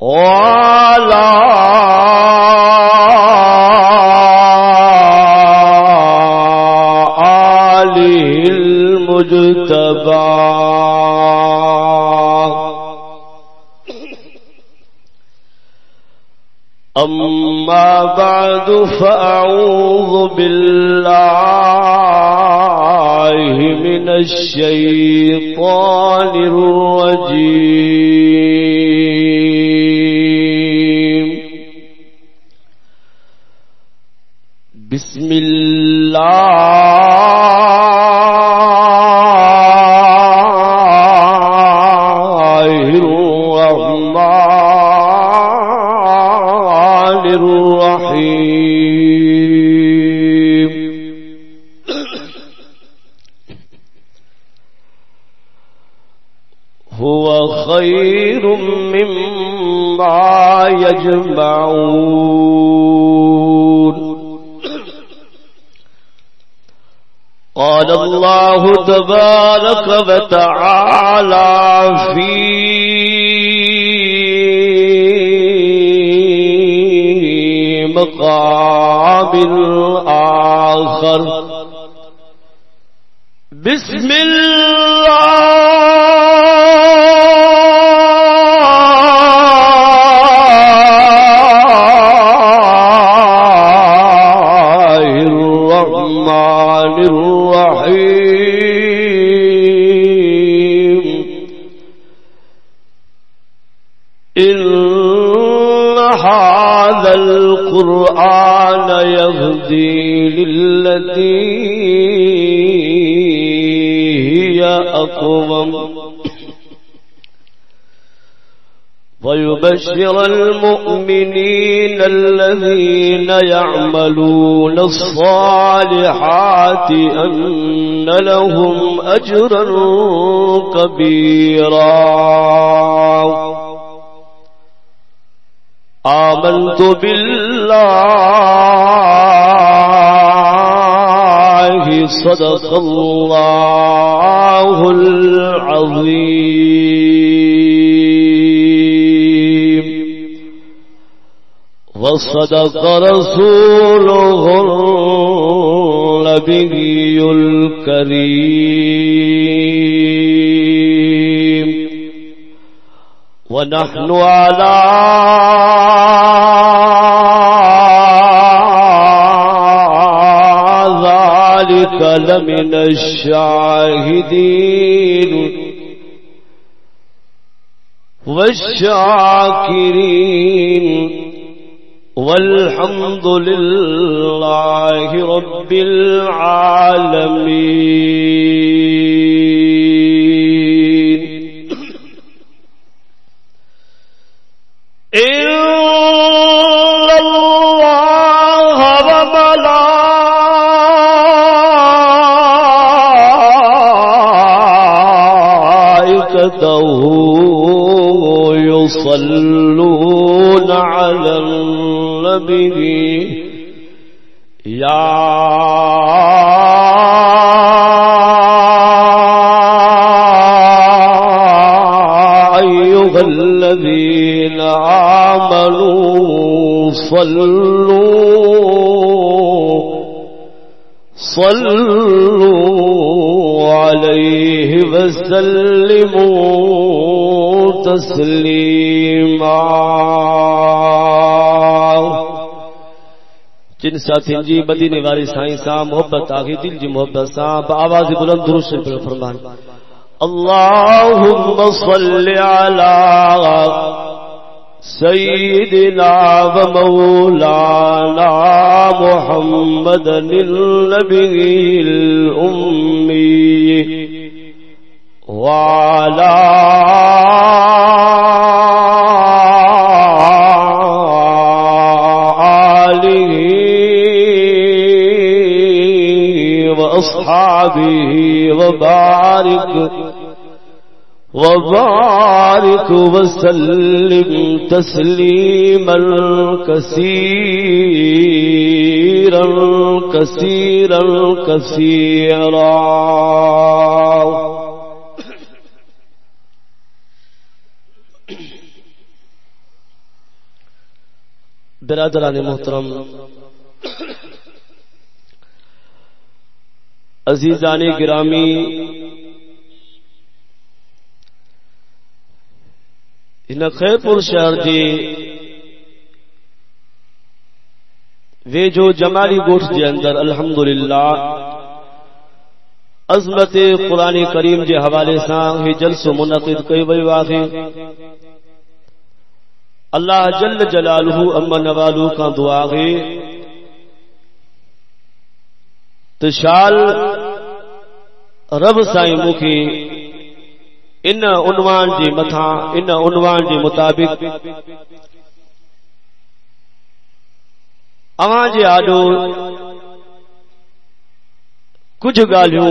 وعلى المجتبى أما بعد فأعوذ بالله من الشيطان ويبشر المؤمنين الذين يعملون الصالحات أن لهم أجرا كبيرا. آمنت بالله صدق الله العظيم. وصدق رسوله النبي الكريم. ونحن على ذلك لمن الشاهدين. والشاكرين. والحمد لله رب العالمين إن الله وملائكته يصلون على النبي يا أيها الذين آمنوا صلوا صلوا عليه وسلموا تسليما جن ساتھین جی مدینے والی سائیں سا محبت آگے، دل جی محبت سا آواز بلند درود سے فرمان اللهم صل على سيدنا ومولانا محمد النبي الأمي وعلى وأصحابه وبارك وبارك وسلم تسليما كثيرا كثيرا كثيرا. برادران محترم عزیزان گرامی خیر پور شہر جی وے جو جمالی گوٹھ جے اندر الحمدللہ عظمت قرآن کریم جے حوالے سان ہی جلسو منعقد کئی وئی واقع اللہ جل جلالہ اما نوالو کا دعا گے تشال رب سائیں مکھی، ان عنوان جی متھا، ان عنوان جی مطابق۔ اواں جے آڈو کچھ گالیوں،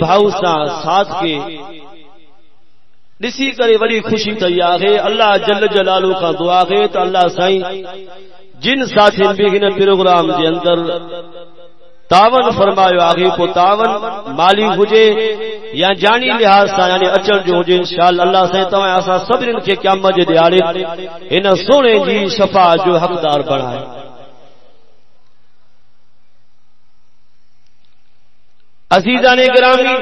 بھاؤ ساتھ وی خوشی پہ ہے اللہ جل جلال تو اللہ سائی جن سات بھی پروگرام کے اندر۔ تاون فرمایا تاون مالی ہوجی یا جانی لحاظ سے یعنی ہوج اللہ سر تا سام سونے جی کی سفا جو حقدار بڑھائے۔ عزیزہ گرامی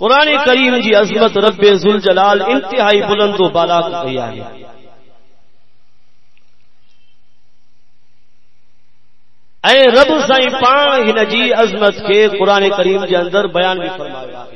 قرآن کریم جی عظمت رب ذوالجلال انتہائی بلند و بالا کو رب سائیں پان ہن جی عظمت کے قرآن کریم کے اندر بیان بھی فرمایا۔ ہے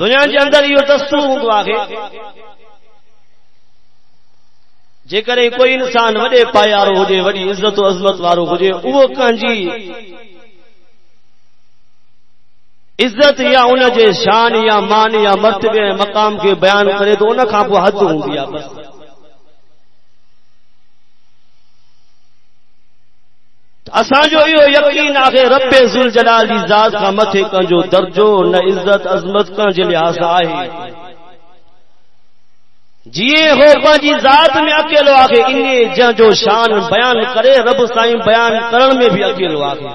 دنیا کے اندر یہ دستور ہوں آگے۔ جے کرے کوئی انسان وڈے پایار ہوجے وڈی عزت و عظمت وارو ہوجے وہ کانجی عزت یا ان جے شان یا مان یا مرتبے مقام کے بیان کرے تو ان کا حد ہوں بس۔ اساں جو یو یقین آگے رب ذل جلال دی ذات کا متھے کا جو درجو نہ عزت، عظمت کا جے لحاظ آئے۔ جیے ہو پانجی ذات میں اکیلو آگے انے جا جو شان بیان کرے، رب سائیں بیان کرن میں بھی اکیلو آگے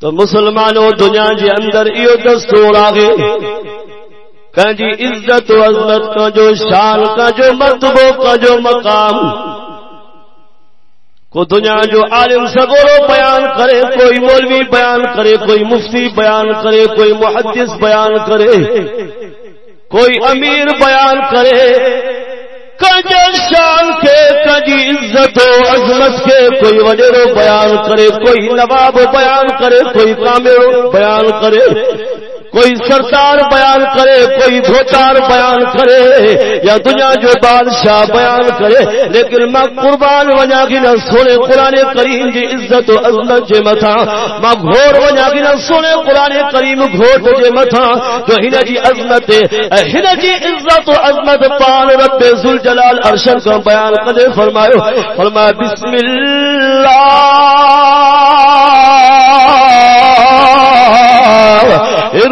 تو مسلمانوں دنیا کے اندر یہ دستور آ کہ جی عزت و عظمت کا جو شان کا جو مرتبوں کا جو مقام۔ کو دنیا جو عالم سگورو بیان کرے، کوئی مولوی بیان کرے، کوئی مفتی بیان کرے، کوئی محدث بیان کرے۔ کوئی امیر بیان کرے۔ شان کے، کجی عزت و عظمت کے۔ کوئی وجہ بیان کرے، کوئی نواب بیان کرے، کوئی کامل بیان کرے۔ کوئی سردار بیان کرے، کوئی دھوچار بیان کرے، یا دنیا جو بادشاہ بیان کرے، لیکن ماں قربان وجا کی نہ سونے قرآن کریم جی عزت و عظمت جے متھا۔ ماں گھور وجا کی نہ سونے قرآن کریم گھوٹ کے متھا۔ تو ہن جی عظمت ہن جی عزت و عظمت پال رب ذوالجلال ارشد کو بیان کرے فرمایا فرمایا بسم اللہ۔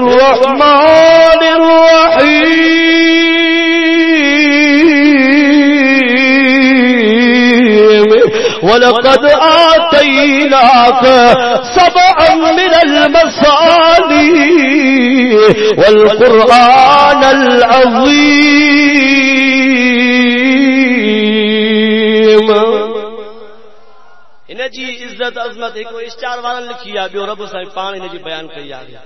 الرحمن الرحيم. ولقد آتيناك سبعا من المثاني والقرآن العظيم. جی عزت عظمت ایک اسٹار والا لکھی آ بیو رب سائیں پان ان جی بیان کری آ گیا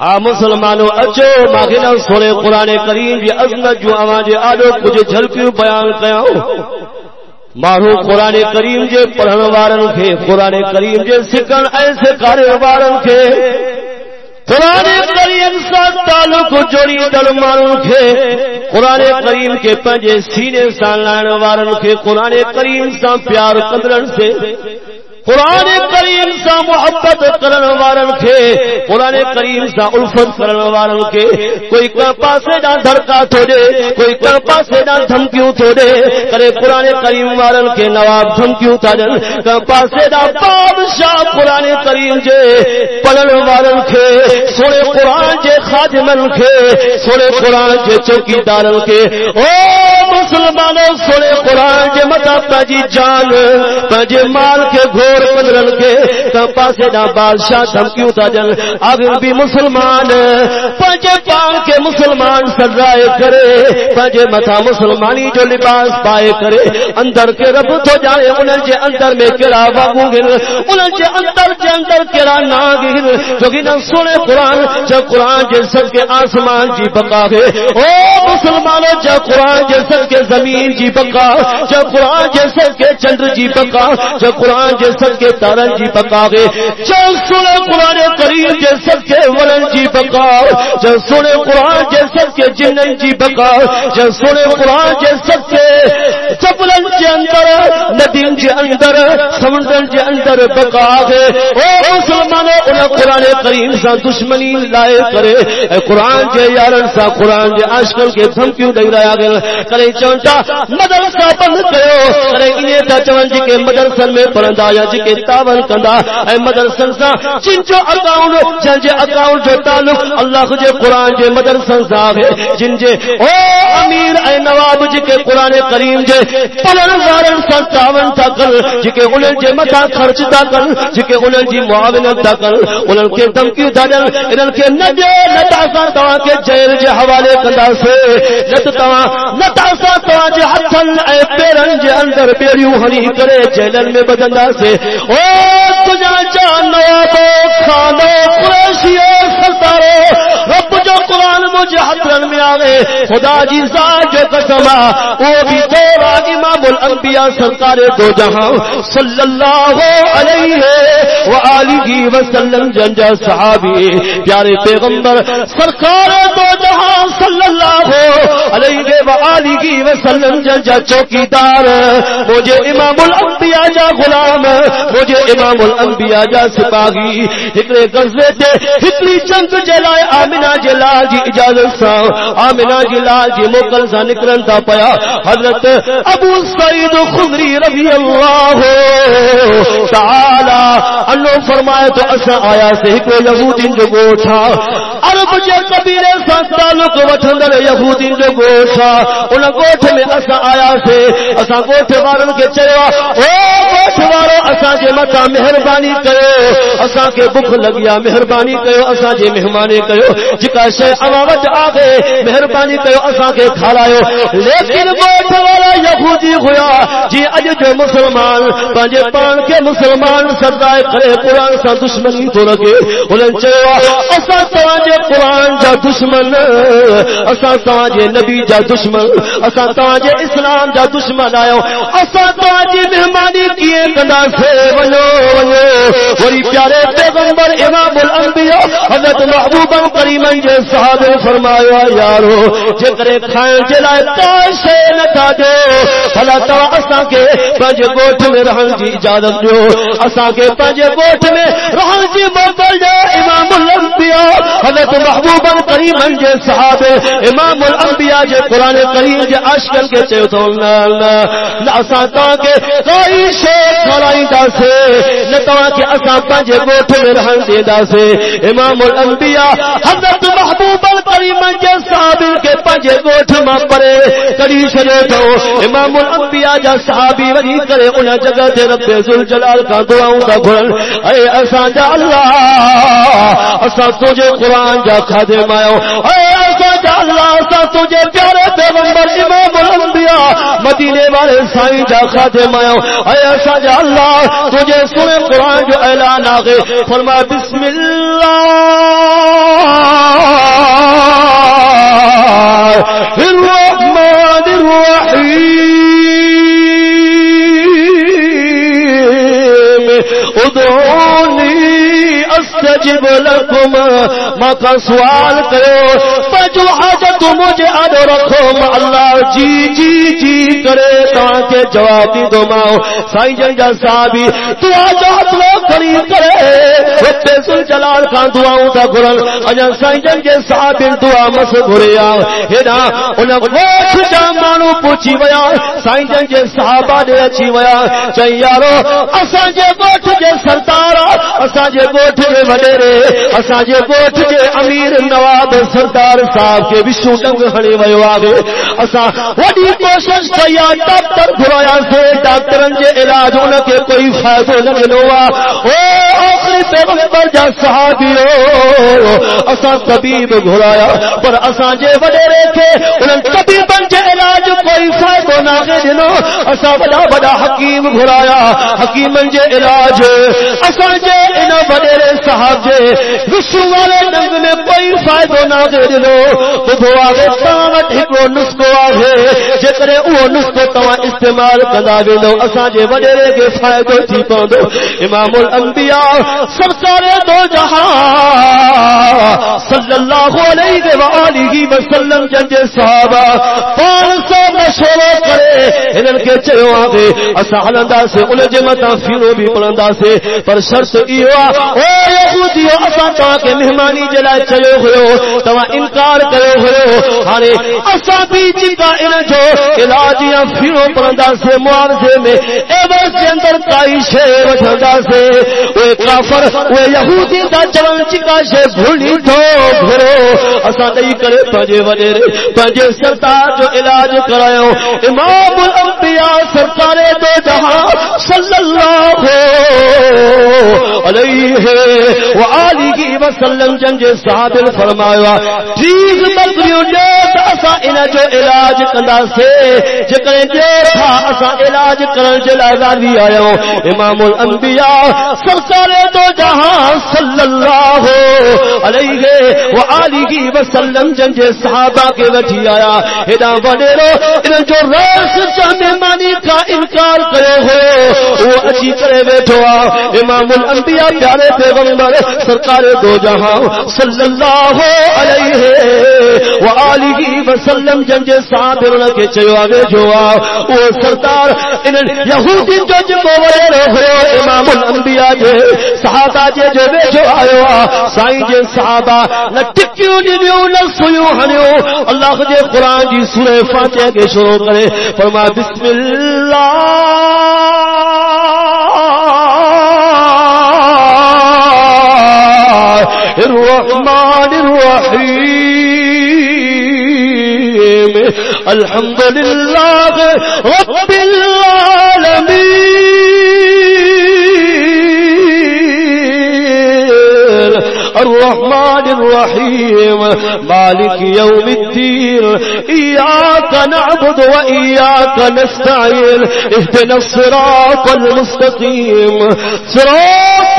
ہاں مسلمانوں اچو ماں سونے قرآن کریم جی عظمت جو آواز آڈو کچھ جھلکیوں بیان کیا مانو قرآن کریم جے پڑھن وارن کے، قرآن کریم جے سکھن ایسے کارے وارن کے۔ قرآن کریم سا تعلق جوڑی دل مانو کے۔ قرآن کریم کے پنجے سینے سان لائن وارن کے۔ قرآن کریم سا پیار قدرن سے۔ قرآن کریم سا محبت کرن وارن کے، قرآن کریم سا الفت کرن وارن کے۔ کوئی کر پاسے نہ دھڑکا تھوڑے، کوئی کر پاسے نہ دھمکیوں تھوڑے۔ کرے قرآن کریم وارن کے نواب دھمکیوں تھا جن۔ کر پاسے نہ بادشاہ قرآن کریم جے پڑھن وارن کے۔ سونے قرآن جے خادمن کے، سونے قرآن جے چوکی دارن کے۔ او مسلمانوں، سونے قرآن جے متا پاجی جان، پاجی مال کے گھو چور بدرن کے تو پاسے دا بادشاہ دھمکیوں تا جن اگر بھی مسلمان، پنجے پان کے مسلمان سزائے کرے۔ پنجے متھا مسلمانی جو لباس پائے کرے۔ اندر کے رب تو جانے انہاں جے اندر میں کیڑا واگوں گن انہاں جے اندر جے اندر کیڑا نا گن جو کہ نہ سنے قرآن جو قرآن جے سب کے آسمان جی بقا ہے۔ او مسلمانوں جو قرآن جے سب کے زمین جی بقا جو قرآن جے سب کے چندر جی بقا جو قرآن جے سب کے تارن جی پکا گے چل سنے قرآن کریم جے سب کے ورن جی پکا چل سنے قرآن جے سب کے جنن جی پکا چل سنے قرآن جے سب کے چپلن جے اندر ندین جے اندر، سمندر جے اندر پکا گے او مسلمانوں انہیں قرآن کریم سا دشمنی لائے کرے۔ اے قرآن جے یارن سا، قرآن جے آشکل کے دھمکیوں دے رہا گئے کرے چونٹا، مدرسہ بند کرو۔ کرے انہیں تا چون جی کے مدرسن میں پرندہ یا جی کے تاون کندا، اے مدرسن سا جن جو اکاؤنٹ، جن جے اکاؤنٹ جو تعلق اللہ جے قرآن جے مدرسن سا ہے، جن جے، او امیر اے نواب جی کے قرآن کریم جے پلن وارن سا، تاون تا کر جی کے انہیں جے متا خرچ تا کر جی کے انہیں جی معاونت تا کر انہیں کے دمکی دا جل انہیں کے نجے نتاسا توا کے جیل جے حوالے کندا سے، نت توا نتاسا توا جے ہتھن اے پیرن جے اندر پیریوں ہنی کرے، جیلن میں بدندا سے او تجا جانو تو کھانو قریشیو سلطارو رب جو قرآن مجھے حضرن میں آگے خدا جی ذات جو قسمہ او بھی دور آگی امام الانبیاء سرکار دو جہاں صلی اللہ علیہ وآلہ وسلم جنجا صحابی، پیارے پیغمبر، سرکار دو جہاں صلی اللہ علیہ وآلہ وسلم جنجا چوکیدار، مجھے امام الانبیاء جا غلام، مجھے امام الانبیاء جا سپاہی۔ ہکڑے غزوے تے ہکڑی جنگ جلائے آمنہ جلال جی اجازت سا آمنہ جلال جی موکل جی سا نکلن تا پیا۔ حضرت ابو سعید خضری رضی اللہ تعالی انو فرمائے تو اسا آیا سے ہکڑے یہودین جو گوٹھا عرب جے قبیلے سا تعلق وٹھندر یہودین جو گوٹھا ان گوٹھ میں اسا آیا سے اسا گوٹھ وارن کے چلوا او گوٹھ وارو اسا جے متا مہربانی کرو۔ اسا کے بھوک لگیا مہربانی کرو اسا جے مہمانے کرو۔ جکا شے امامت آگے مہربانی کرو اسا کے کھالایو لیکن گوٹھ والا یہودی ہویا جی اج جو مسلمان، پنجے پان کے مسلمان سردائے کرے قرآن سا دشمنی تو لگے۔ انہیں چوا اسا تواجے قرآن جا دشمن اسا تواجے نبی جا دشمن اسا تواجے اسلام جا دشمن آئے۔ اسا تواجے مہمانی کیے کنا سے؟ ونو ونو۔ وری پیارے پیغمبر امام الانبیاء حضرت محبوبا کریمن جے صحابے فرمایا، یا یارو جے کرے کھائیں جلائے کاشے نتا دو۔ بھلا تو اسا کے پنج گوٹھ میں رہن جی اجازت جو اسا کے پنج گوٹھ میں رہن جی موکل دے۔ امام الانبیاء حضرت محبوبا کریمن جے صحابے، امام الانبیاء جے قرآن کریم جے عاشقن کے چے تو نا نا اسا تا کے کوئی شے کھڑائی دا سے، نہ تو کہ اسا پنج گوٹھ میں رہن دے دا سے۔ امام الانبیاء حضرت محبوبا کریمن جے صحابے کے پنج گوٹھ میں پڑے، کڑی چھڑے تو امام الانبیاء جا صحابی وری کرے ان جگہ تے رب ذل جلال کا دعاؤں دا گھن اے اساں جا اللہ، اساں تجھے قرآن جا خادم آئو اے اساں جا اللہ، اساں تجھے پیارے پیغمبر، امام الانبیاء مدینے والے سائیں جا خادم آئو اے اساں جا اللہ، تجھے سنے قرآن جو اعلان آگے۔ فرما، بسم اللہ۔ الرحمن الرحيم. ادعوني استجب لكم. ما کا سوال کرو. جو حاجت مجھے اد رکھو اللہ جی جی جی کرے تاکہ جواب دی دو ماں سائیں جن جا صحابی تو آج اپنا کری کرے۔ رب سل جلال خان دعاؤں دا گرن اجا سائیں جن کے صحابی دعا مس گھریا ہینا انہاں ووٹ جا مانو پوچھی ویا۔ سائیں جن کے صحابہ دے اچھی ویا۔ چاہی یارو، اساں جے گوٹھ جے سردارا اساں جے گوٹھ جے وڈیرے۔ اساں جے گوٹھ جے امیر نواب سردار صاحب کے وشو۔ ڈنگ ہڑے ویو آگے اساں وڈی کوشش کیا ڈاکٹر گھرایا سے ڈاکٹرن جے علاج ان کے کوئی فائدہ نہ ملوا او آخری پیغمبر جا صحابیو اساں طبیب گھرایا، پر اساں جے وڈیرے تھے، انہاں طبیبن جے علاج کوئی فائدہ نہ دینو۔ اساں وڈا وڈا حکیم گھرایا، حکیمن جے علاج۔ اساں جے انہاں وڈیرے صاحب جے، وشو والے ڈنگ میں کوئی فائدہ نہ دینو۔ بدھو آگے تاوت ہکڑو نسکو آگے جترے او نسکو توا استعمال کدا ویندو اساں جے وڈیرے کے فائدو تھی پوندو امام الانبیاء سرکار دو جہاں صلی اللہ علیہ وآلہ وسلم جن جے صحابہ پانچ سو مشورہ کرے۔ انہن کے چلو آگے اساں ہلندا سے ان جے متا پھرو بھی پڑندا سے۔ پر شرط ایوا او یہودیو، اساں تو کے مہمانی جلا چلو ہوو تو انکار کرو ہوو ہانے اساں بھی جتا ان جو علاج یا پھرو پڑندا سے، معاوضے میں ایوز کے اندر کائی شے وٹھندا سے۔ وہ کافر وہ یہودی دا چلن چکا شے بھولی تو گھرو اساں نہیں کرے پنجے وڈیرے، پنجے سرکار جو علاج کرایو۔ امام الانبیاء سرکار دو جہاں صلی اللہ علیہ وآلہ وسلم جنگ صاحب فرمایا ٹھیک بکریوں جو اسا ان جو علاج کندا سے جکڑے جو تھا اسا علاج کرن جو لازمی آیو امام الانبیاء سرکار دو جہاں صلی اللہ علیہ وآلہ وسلم جنگ صحابہ کے وٹھی آیا۔ ہدا وڈیرو ان جو راس چاہنے مانی کا انکار کرے ہو وہ اچھی کرے بیٹھو۔ امام الانبیاء پیارے پیغمبر، سرکار دو جہاں صلی اللہ علیہ وآلہ وسلم جنج صابر نہ کے چيو آگے جو او سردار ان یہودی جو جو ورے ہو امام الانبیاء جے صحابہ جے جو بیٹھو آیو سائیں جے صحابہ نہ ٹکیو دیو جی نہ سویو ہنیو اللہ جے قران دی سورہ فاتحہ کے شروع کرے۔ فرما بسم اللہ الرحمن الرحيم الحمد لله رب العالمين الرحمن الرحيم مالك يوم الدين إياك نعبد وإياك نستعين اهدنا الصراط المستقيم صراط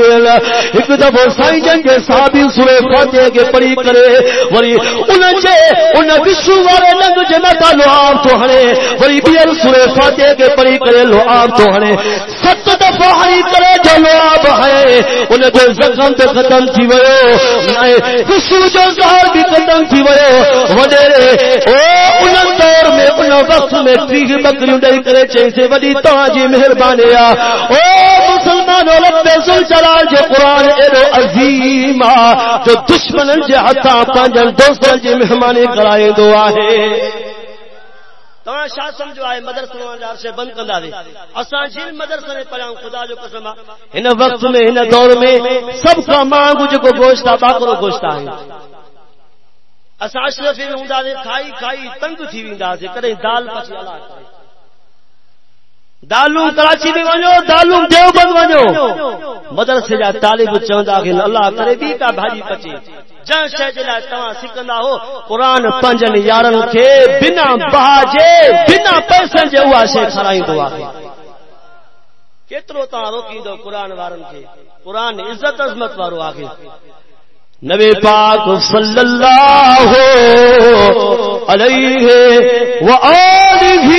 ایک دفعہ سائیں جنگ صحابی سورہ فاتحہ کے پڑھی کرے وری ان جے ان وشو والے لنگ جنتا لو آپ تو ہنے وری بیل سورہ فاتحہ کے پڑھی کرے لو تو ہنے۔ ست دفعہ ہری کرے جو لو ہے ان جو زخم تے ختم تھی ویو۔ نئے، وشو جو زہر بھی ختم تھی ویو۔ وڈیرے، او ان دور میں ان وقت میں تیغ بکریوں ڈئی کرے چیسے وڈی تواجی مہربانی آ۔ او مسلمان مانو رب ذل جلال جو قرآن ایڈو عظیم جو دشمن جے ہتھاں پنجن دوستن جی مہمانی کرائے دو آہے۔ شاہ سمجھو آئے بند کندا دے۔ اساں جن نے پڑھاؤں خدا جو قسم ان وقت میں ان دور میں سب کا مانگو جو کو گوشتا باکرو ہے اساں اشرف میں ہوندا دے، کھائی کھائی تنگ تھی ویندا سے دال پچی اللہ کرے۔ دالوں کراچی میں ونجو دالوں دیوبند ونجو مدرسے جا طالب چوندا کہ اللہ کرے بھی کا بھاجی پچے۔ جن شے جے لا تواں سکھندا ہو قران پنجن یارن کے بنا بہاجے، بنا پیسے جے ہوا شے کھرائیندو آکھے کیترو تا روکیندو قران وارن کے؟ قران عزت عظمت وارو آکھے نبی پاک صلی اللہ علیہ وآلہ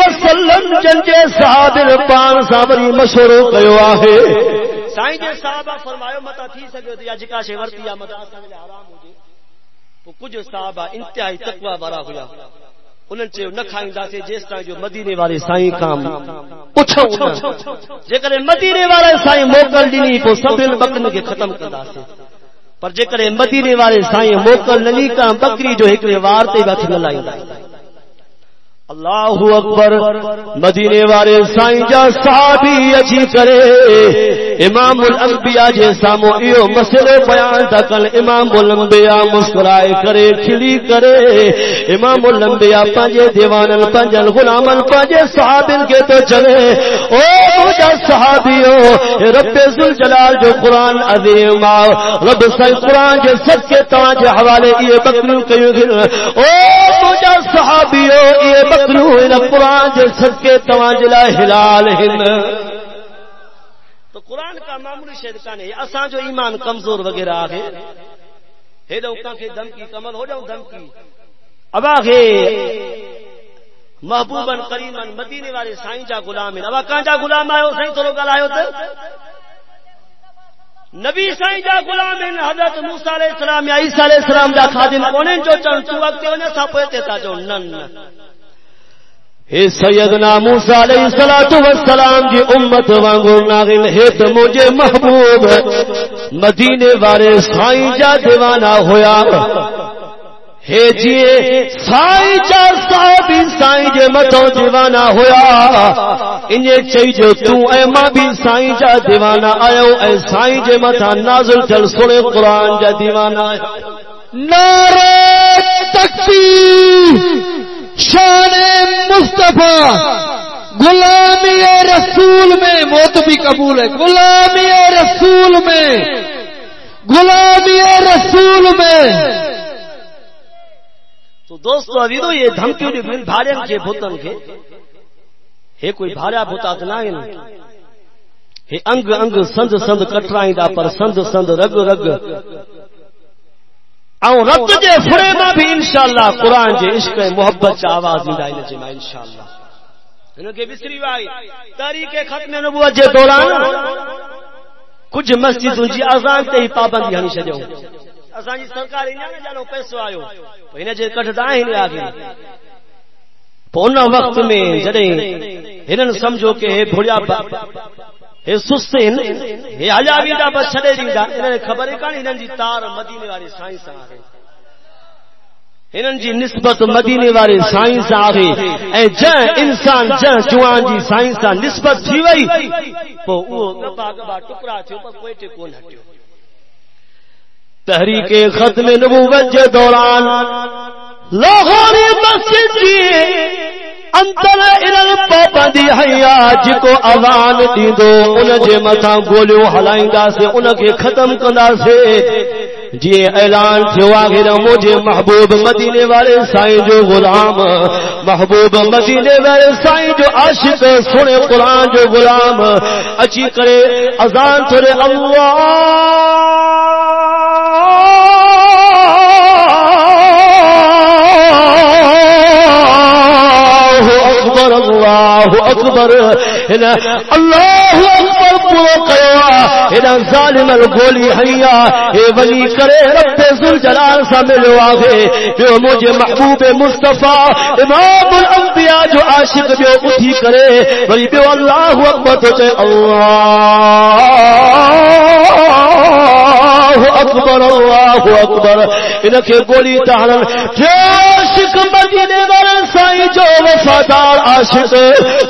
وسلم جن کے صادر پان صابری مشورو کیو آہے۔ سائیں جے صحابہ فرمایو متا تھی سکے تو یا جکا شے ورتی یا متا اساں لے حرام ہو جے۔ تو کچھ صحابہ انتہائی تقوی بارا ہویا۔ انہن چے نہ کھائیندا سے جس طرح جو مدینے والے سائیں کام۔ پوچھو جے کرے مدینے والے سائیں موکل ڈینی تو سبن بکن کے ختم کندا سے پر جے کرے مدینے والے سائیں موکل نلی کا بکری جو ایک وار تے بچ نہ اللہ اکبر، مدینے والے سائیں جا صحابی اچھی کرے۔ امام الانبیاء جے سامو ایو مسئلے بیان تکل امام الانبیاء مسکرائے کرے کھلی کرے۔ امام الانبیاء پانجے دیوانن پانجل غلامن پانجے صحابن کے تو چلے۔ او مجھا صحابیو رب ذل جو قرآن عظیم آو رب سائیں قرآن جے سب کے توانجے حوالے یہ بکریوں کیوں گھر او مجھا صحابیو یہ بکریوں ان قرآن جے سب کے توانجے لا حلال ہن۔ تو قرآن کا معمولی شہد کا نہیں، اساں جو ایمان کمزور وغیرہ آگے ہے دو کے دم کی کمل ہو جاؤں دم کی۔ اب آگے محبوبن کریمن مدینے والے سائیں جا غلام ہیں۔ اب کہاں جا غلام آئے ہو؟ سائیں تو لوگ آئے ہوتے نبی سائیں جا غلام ہیں، حضرت موسیٰ علیہ السلام یا عیسیٰ علیہ السلام جا خادم۔ کونے جو چون تو وقت ہونے سا پویتے تا جو نن۔ اے سیدنا موسیٰ علیہ السلام جی امت وانگور ناغن ہے تو مجھے محبوب مدینے والے سائیں جا دیوانا ہویا۔ ہے جی سائیں جا صحابی سائیں جے متوں دیوانا ہویا۔ انہیں چاہی جو تو اے ماں بھی سائیں جا دیوانا آیا اے سائیں جے متاں نازل چل سنے قرآن جا دیوانا آیا نعرہ تکبیر۔ شان مصطفیٰ، غلامی رسول میں موت بھی قبول ہے۔ غلامی رسول میں، غلامی رسول میں۔ تو دوستو ابھی تو یہ دھمکی جو بن بھارے کے بھوتن کے۔ ہے کوئی بھارا بھوتا تو نہ ہے انگ انگ سند سند کٹرائیں دا پر سند سند رگ رگ۔ او رب جے فرے ما بھی انشاءاللہ قرآن جے عشق محبت چا آواز نہیں دائی نچے میں انشاءاللہ۔ انہوں کے بسری وائی تاریخ ختم نبوت جے دوران کچھ مسجد ان جی آزان تے ہی پابندی ہنی شدے ہوں۔ آزان جی سرکار انہاں نے جانو پیسو آئو تو انہیں جے کٹ دائیں ہی آگے تو انہاں وقت میں جڑے انہاں سمجھو کہ ہے بھوڑیا اے سستین اے علاوی دا بس چھڑے دیندا جی انہاں نے خبر کانی انہاں جی تار مدینے والے سائنس آ گئے۔ انہاں جی نسبت مدینے والے سائنس آ گئے۔ اے جن انسان جن جوان جی سائنس آ نسبت تھی وئی۔ پو او گبا گبا ٹکڑا تھیو پر کوئی ٹے کون ہٹیو۔ تحریک ختم نبوت کے دوران لاہور مسجد جی اندر ارل پابندی حیا جی جکو اذان دیندو ان جے متھا گولیو ہلائندا سے ان کے ختم کندا سے جی اعلان تھیو، آخر مجھے محبوب مدینے والے سائیں جو غلام، محبوب مدینے والے سائیں جو عاشق سنے قرآن جو غلام۔ اچھی کرے، اذان تھرے اللہ۔ اللہ اکبر اللہ اکبر پورو کیا ایڈا ظالم گولی حیا، اے ولی کرے، رب ذل جلال سا ملو آگے جو مجھے محبوب مصطفیٰ، امام الانبیاء جو عاشق جو اٹھی کرے۔ ولی بیو اللہ اکبر تو چے اللہ اکبر اللہ اکبر۔ انکے گولی تحرن جو عاشق مدینے والے جو وفادار عاشق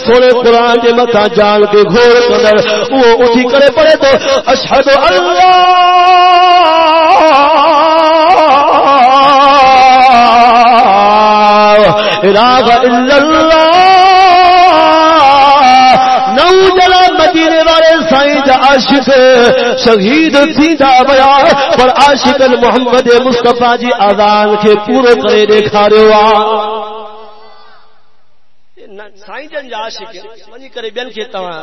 سونے قرآن کے متا جان کے گھوڑ کر وہ اٹھی کرے پڑے تو اشہد اللہ الہ الا اللہ۔ نو جلا مدینے والے سائیں جا عاشق شہید تھیندا ویا پر عاشق محمد مصطفی جی اذان کے پورو کرے دیکھا رہو سائیں جن جا عاشق ونی کرے بین کے تواں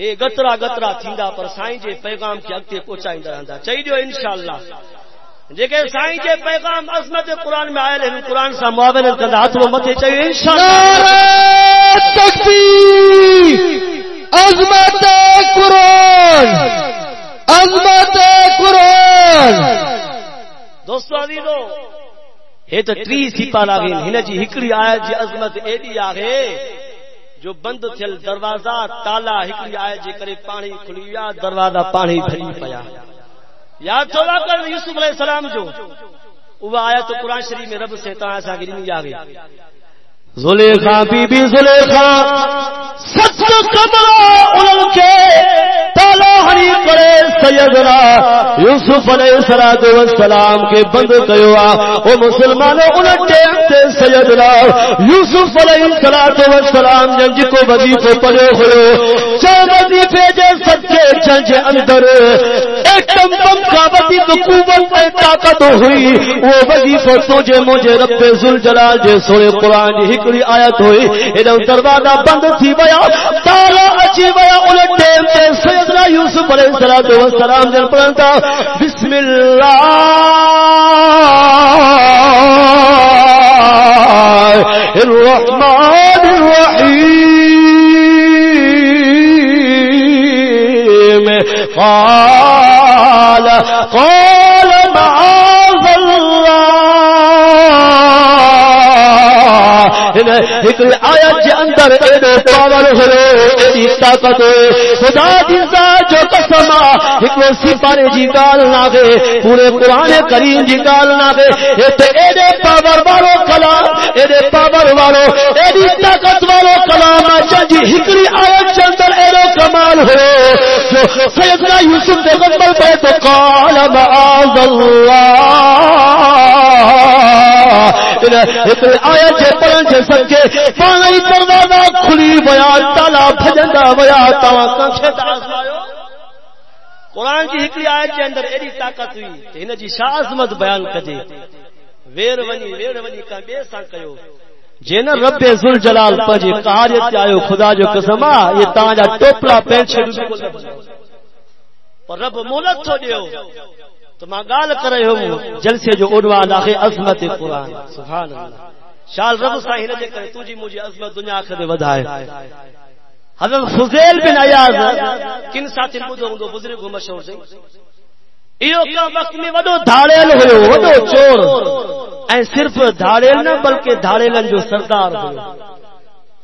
اے گترا گترا تھیندا پر سائیں جے پیغام کے اگتے پیغام آيل آهن قرآن سان معاونت ڪندا هٿ مٿي چيو انشاءالله تکبیر۔ عظمت قرآن۔ عظمت قرآن۔ دوستو عزيزو هي ته ٽي سپالا آهن هن جي هڪڙي آيت جي عظمت ايڏي آهي جو بند ٿيل دروازا تالا هڪڙي آيت جي جی ڪري پاڻي کلي ويا دروازا پاڻي ڀري پيا یاد تو کر یوسف علیہ السلام جو۔ وہ آیا تو قرآن شریف میں رب سے تا ایسا گری آ زلیخا بی بی زلیخا، سچ کمرہ ان سیدنا یوسف علیہ السلام والسلام کے بند کیوا او مسلمانوں ان ٹائم تے سیدنا یوسف علیہ الصلوۃ والسلام جن کو بدی کو پڑھو ہو چاہ بدی بھیجے سچے چنج اندر۔ ایک بم کا بدی قوت میں طاقت ہوئی، وہ بدی کو تجھے مجھے رب ذل جلال جے سورہ قران دی ہکڑی آیت ہوئی ایڈو دروازہ بند تھی ویا، تالا اچھی ویا ان ٹائم تے سیدنا یوسف علیہ السلام الصلوۃ سلام جن پڑھتا بسم اللہ الرحمن الرحیم قال قال اللہ آیت جے اندر ایڈو پاور ہوئے ایڈی طاقت خدا دی ذات جو قسم ہکڑو سپارے جی گال نہ گے پورے قرآن کریم جی گال نہ گے یہ تے ایڈے پاور والو کلام ایڈے پاور والو ایڈی طاقت والو کلام جی ہکڑی آیت جے جی اندر ایڈو کمال ہوئے جو سیدنا یوسف دے پیغمبر پہ تو قال معاذ اللہ۔ آیت جے پڑھن جے سکے پائی دروازہ کھلی ویا تالا بھجندا ویا تواں کنکھے قرآن کی ہکڑی آیت کے اندر ایڈی طاقت ہوئی کہ ہن جی شاہ عظمت بیان کجے۔ ویر ونی ویر ونی کا بے سان کيو جن رب ذل جلال پنجي قاریت آیو، خدا جو قسم آ، یہ تاں جا ٹوپلا پہن چھڈ پر رب مولت تھو ڏيو تو ماں گال کرے ہوں، جلسے جو عنوان آخر عظمت قرآن۔ سبحان اللہ۔ شال رب سا ہن جے کرے تجھی مجھے عظمت دنیا آخر دے ودھائے حضرت فضیل بن عیاض کن ساتھی بدھو ہوں بزرگ مشہور سے۔ ایو کا وقت میں وڈو دھاڑیل ہوئے وڈو چور۔ اے صرف دھاڑیل نہ، بلکہ دھاڑیلن جو سردار ہوئے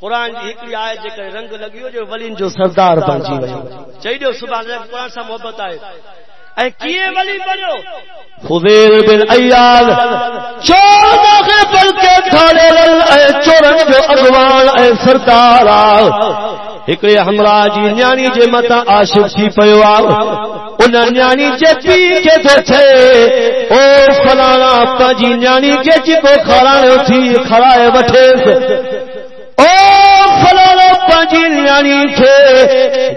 قرآن جی ہکڑی آئے جے کرے رنگ لگیو جو ولین جو سردار بنجی وئی چاہیے سبحان اللہ، قرآن سا محبت آئے۔ ولی بنو؟ فضیل بن ایاد چور داخل بلکہ دھاڑے لل اے چورن جو اگوان اے سردار ہکڑے ہمراہ جی نیانی جے متا عاشق تھی پیو ان نیانی جے پی کے تو تھے۔ او فلانا پنجی نیانی کے جی کو کھڑانے تھی کھڑائے بٹھے او فلانا نیانی تھے۔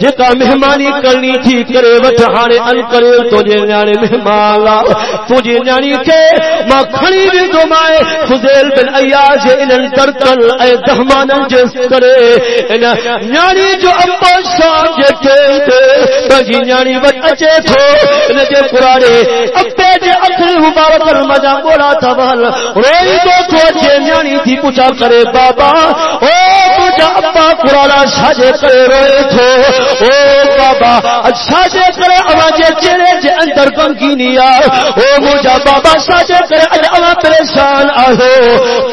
جتا مہمانی کرنی تھی، کرے وٹ ان کرے تجھے نیانے مہمان لا۔ تجھے نیانی تھے، ماں کھڑی بھی دو مائے۔ فضیل بن ایاز انن درکل اے دہمان جس کرے۔ ان نیانی جو ابا شام جے تے تے بجی نیانی وٹ اچے تھو۔ ان جے قرآنے ابے جے اکھر مبارک المجا بولا تھا بھل روئی تو تو اچے نیانی تھی، پوچھا کرے بابا۔ او تجھا ابا قرآن شاجے کرے روئے تھو او بابا، ساجے کرے اوا جے چہرے جے اندر کم کی نیا او مجھا بابا، ساجے کرے اج اوا پریشان آہو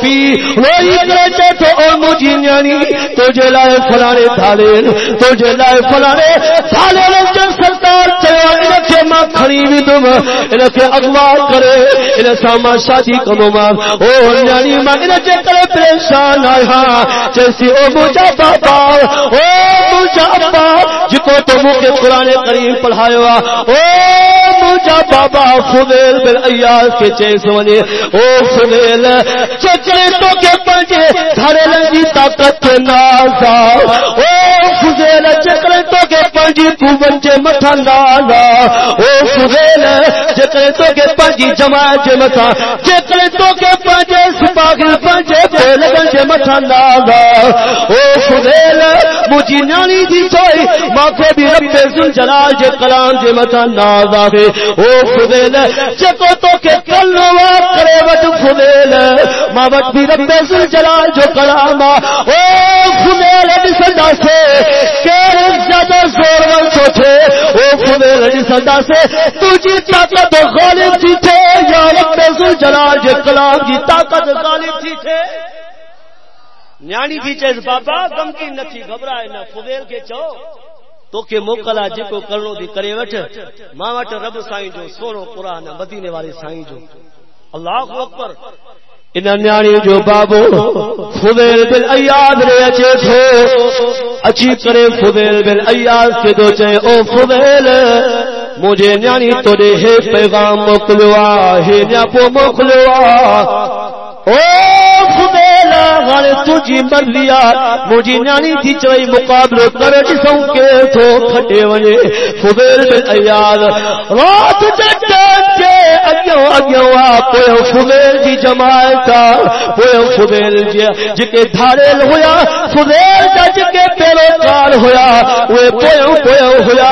پی، روئی کرے تے تو او مجھی نیانی، تجھے لائے فلانے تھالے تجھے لائے فلانے تھالے رنجن سرکار کھڑی بھی کرے ساما شادی کمو او نیانی کرے پریشان آیا ہاں، جیسی او مجھا بابا، او مجھا بابا، جکو تو مجھے قرآن کریم پڑھائے او چچا بابا فضیل بن ایاز کے چیز ونی او فضیل چچے تو کے پنجے دھڑے لنگی طاقت کے نازا او فضیل چکرے تو کے پنجی تو بنجے مٹھا نانا او فضیل چکرے تو کے پنجی جماعت جے مٹھا چکرے تو کے پنجے سپاگل پنجے پہلے بنجے مٹھا نازا او فضیل مجھے نانی دی چوئی ماں بھی رب زل جلال جے کلام جے مٹھا نازا ہے او فضیل چکو تو کے کلوا کرے وڈ فضیل ماں وڈ بھی رب زل جلال جو کلام او فضیل ڈسندا سے کیرے زیادہ زور ول سوچے او فضیل ڈسندا سے تجھی طاقت غالب رب جلال جے کلام جی طاقت غالب تھی تھے۔ نیانی تھی چیز بابا، غم کی نتھی، گھبرائے نہ، فضیل کے چو۔ تو کے موکلا جکو کرنو دی کرے وٹ ماں وٹ رب سائیں جو سونو قرآن، مدینے والے سائیں جو۔ اللہ اکبر۔ ان نیانی جو بابو، فضیل بن ایاد رے اچے تھو۔ اچھی کرے فضیل بن ایاد کے دو چے، او فضیل۔ مجھے نیانی تو دے پیغام موکلوا ہے نیا پو موکلوا او تجھی مر لیا مجھے نیانی تھی چوئی مقابلو کر جسوں کے تو کھٹے ونے فضیل بن ایاد رات جٹن کے اگیوں اگیوں آپ فضیل جی جماعتا پوئے فضیل جی, جی جکے دھاریل ہویا فضیل جا جی جکے پیروکار ہویا۔ وہ پوئے پوئے ہویا،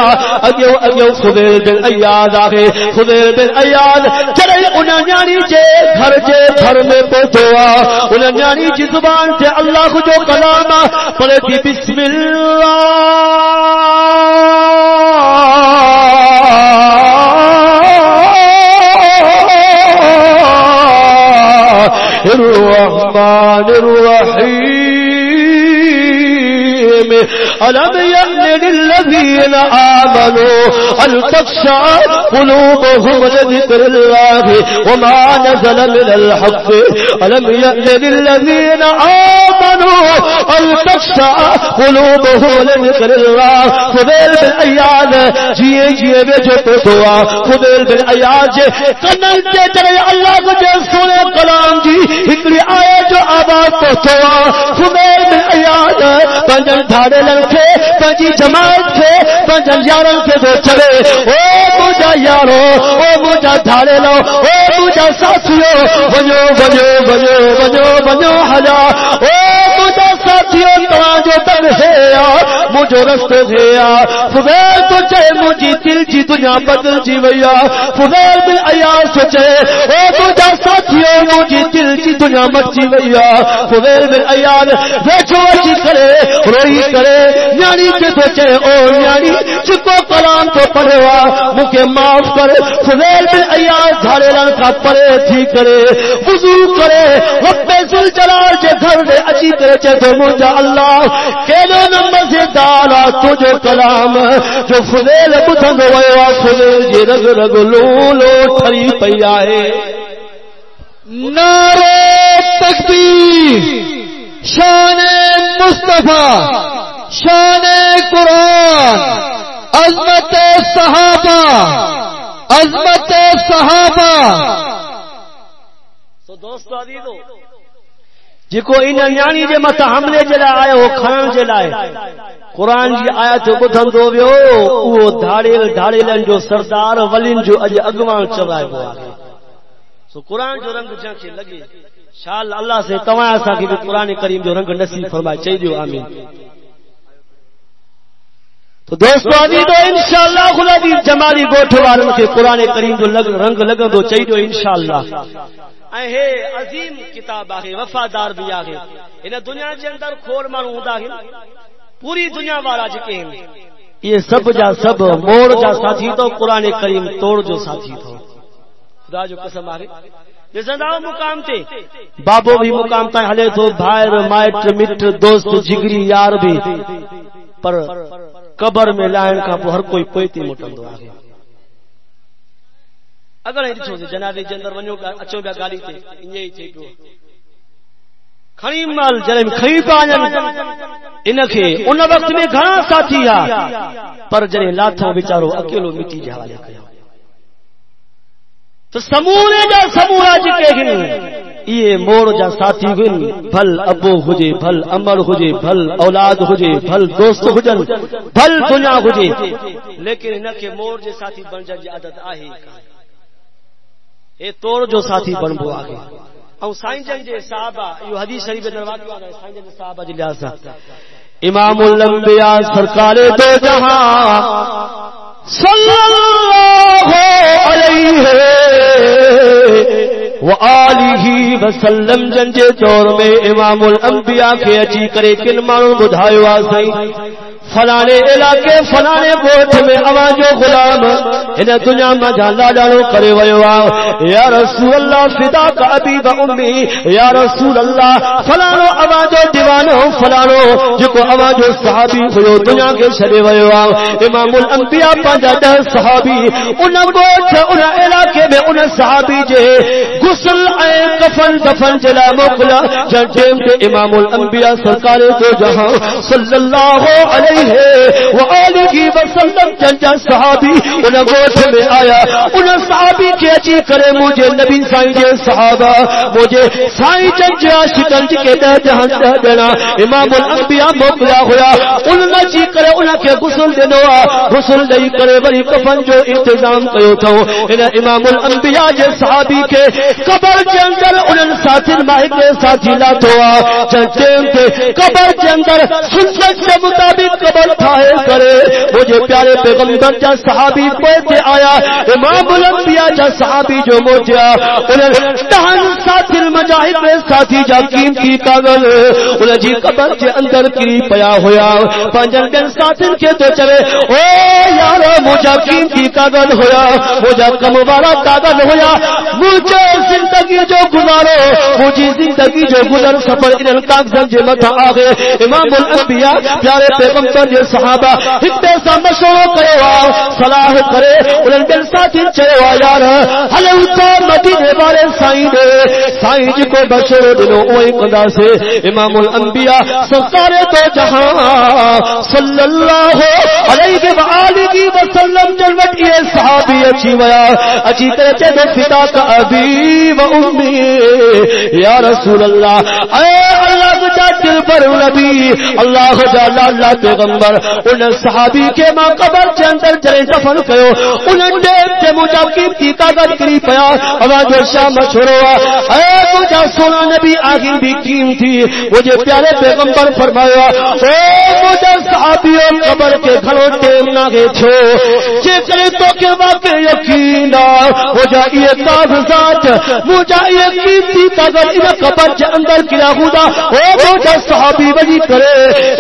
اگیوں اگیوں فضیل بن ایاد آگے۔ فضیل بن ایاد چلے انہیں نیانی جے گھر جے گھر میں پو پہنچوا انہیں نیانی جی زبان سے اللہ جو کلام پڑے تھی بسم اللہ۔ الرحمن الرحيم ألم يأن للذين آمنوا أن تخشع قلوبهم لذكر الله وما نزل من الحق. ألم يأن للذين آمنوا أن تخشع قلوبهم لذكر الله. فضيل بالأياد جيه جيه بيجو تسوا فضيل بالأياد کنن تے چلے اللہ کو جے سونے کلام جی ہکڑی آئے جو آباد پہنچوا فضیل بالأياد پنجن دھاڑے لنکھے پنجی جماعت پنجن یارن سے دو چلے۔ او مجھا یارو، او مجھا دھاڑے لو، او مجھا او مجھا ساتھیو ترا جو تر ہے مجھو رستے ہے فضیل تو چاہے مجھے دل جی دنیا بدل جی ویا۔ فضیل بن ایاز سوچے او مجھا ساتھیو مجھے دل جی دنیا مت جی ویا۔ فضیل بن ایاز، ویچو جی کرے، روئی کرے۔ نیانی کے تو سوچے او نیانی، چکو کلام کو پڑھے وا مکے معاف کرے۔ فضیل بن ایاز دھاڑے رن کا پڑے تھی کرے۔ وضو کرے۔ رب ذل جلال کے گھر دے اچھی کرے چے تو مجھا اللہ کیلو نمبر سے دالا تجھے کلام، جو فضیل بدھنگ ویوا فضیل جی رگ رگ لو لو ٹھری پئی آئے۔ نعرے تکبیر، شان مصطفیٰ، شان قرآن، عظمت صحابہ عظمت صحابہ۔ تو دوستو عزیزو جکو ان نیانی جے مت حملے جے لائے آئے ہو کھنن جے لائے قرآن جی آیت ٻڌندو ويو اهو دھاڙيل دھاڙيلن جو سردار ولين جو اج اڳواڻ چوائے هو آهي سو قرآن جو رنگ جان کي لڳي شال الله سے توهان اسان کي قرآن کریم جو رنگ نصیب فرمائے چي تو دوستو عزیزو انشاءاللہ خدا دی جمالی گوٹھ وارن کے قرآن کریم جو لگ رنگ لگندو چي ڏيو انشاءاللہ۔ اہے عظیم کتاب آگے، وفادار بھی آگے۔ انہیں دنیا کے اندر کھول مانو آگے پوری دنیا والا جکے یہ سب جا سب، موڑ جا ساتھی تو قرآن کریم توڑ جو ساتھی تو۔ خدا جو قسم آگے۔ مقام تے۔ بابو بھی مقام تا ہلے تو بھائر، مائٹ، مٹ، دوست، جگری، یار بھی۔ پر قبر میں لائن کا ہر کوئی پوئتی موٹندو آگے۔ اگر نہیں جنازے جے اندر ونجو اچو پیا گاڑی تے انج ہی ٿي پيو کھڑی مال جڏهن کھئی ان کي ان وقت میں گھڻا ساتھی آ پر جڏهن لاٿو ويچارو اڪيلو مٽي جا حوالے کيو تو سمورے جا سمورا جڪي هن یہ موڑ جا ساتھی گن بھل ابو ہوجے بھل امر ہوجے بھل اولاد ہوجے بھل دوست ہوجن بھل دنیا ہوجے لیکن ان کے موڑ جے ساتھی بن جن جی عادت آہی اے توڑ جو ساتھی بنبو آگے۔ او سائن جن جے صحابہ یو حدیث شریف میں دروات کیا ہے سائن جن صحابہ جی لحاظ امام الانبیاء سرکار دو جہاں صلی اللہ علیہ وآلہ وسلم جن جے دور میں امام الانبیاء کے اچھی کرے کن مانو بدھائیو آسائی فلانے علاقے، فلانے گوٹھ میں آواز غلام۔ انہیں دنیا میں جانا ڈالو کرے ویو یا رسول اللہ، فدا کا ابھی امی۔ یا رسول اللہ فلانو آواز دیوانو فلانو جکو آواز صحابی ہوئے دنیا کے شرے ویو امام الانبیاء پانچا دہ صحابی۔ ان گوٹھ ان علاقے میں ان صحابی جے۔ کفن دفن جلا موکلا جن ٹیم کے امام الانبیاء سرکار تو جہاں صلی اللہ علیہ وآلہ وسلم جنجا صحابی ان گوٹھ میں آیا۔ ان صحابی کے اچھی کرے مجھے نبی سائیں جے صحابہ، مجھے سائیں جنجا شکنج کے دہ جہاں دہ دینا۔ امام الانبیاء موکلا ہویا۔ ان نچی جی کرے ان کے غسل دینوا غسل نہیں کرے بری کفن جو انتظام کیو تھو۔ ان امام الانبیاء جے صحابی کے قبر کے اندر ان ساتھی ماہ کے ساتھی لا دعا۔ جن کے قبر کے اندر سنت کے مطابق قبر کھائے کرے۔ مجھے پیارے پیغمبر جا صحابی پہتے آیا، امام الانبیاء جا صحابی جو موجیا انہیں تہن ساتھی مجاہد میں ساتھی جا قیمتی کاغل انہیں جی قبر کے اندر کری پیا ہویا۔ پانجن بین ساتھی کے تو چلے، او یارو مجھا قیمتی کاغل ہویا۔ مجھا کم والا کاغل ہویا۔ مجھے زندگی جو گناہ گزارو مجھے زندگی جو گزر سفر انہیں کاغذن جے مطا آگے امام الانبیاء، پیارے پیغمبر جو صحابہ ہتے سا مشورہ کرے وا صلاح کرے۔ انہن دل ساتھی چلے وا یار۔ ہلے تو مدینے والے سائیں دے۔ سائیں جی کو مشورہ دنو اوئی قدا سے۔ امام الانبیاء سرکار تو جہاں صلی اللہ علیہ وآلہ وسلم جلوٹ یہ صحابی اچھی ویا۔ اچھی کرے تے دو فتا کا ابی و امی۔ یا رسول اللہ، اے اللہ بجا دل پر نبی، اللہ جالا اللہ پیغمبر ان صحابی کے ماں قبر کے اندر جڑے دفن کیو ان ٹیم تے مجا کی طاقت کری پیا اواز شام چھوڑو، اے مجا سونا نبی آگے بھی قیمتی مجھے پیارے پیغمبر فرمایا، اے مجا صحابی قبر کے گھروں ٹیم نہ گے چھو جے تو کے واقع یقین مجا یہ کاغذات مجا یہ دی طاقت ان قبر کے اندر کیا ہودا او مجا صحابی وجی کرے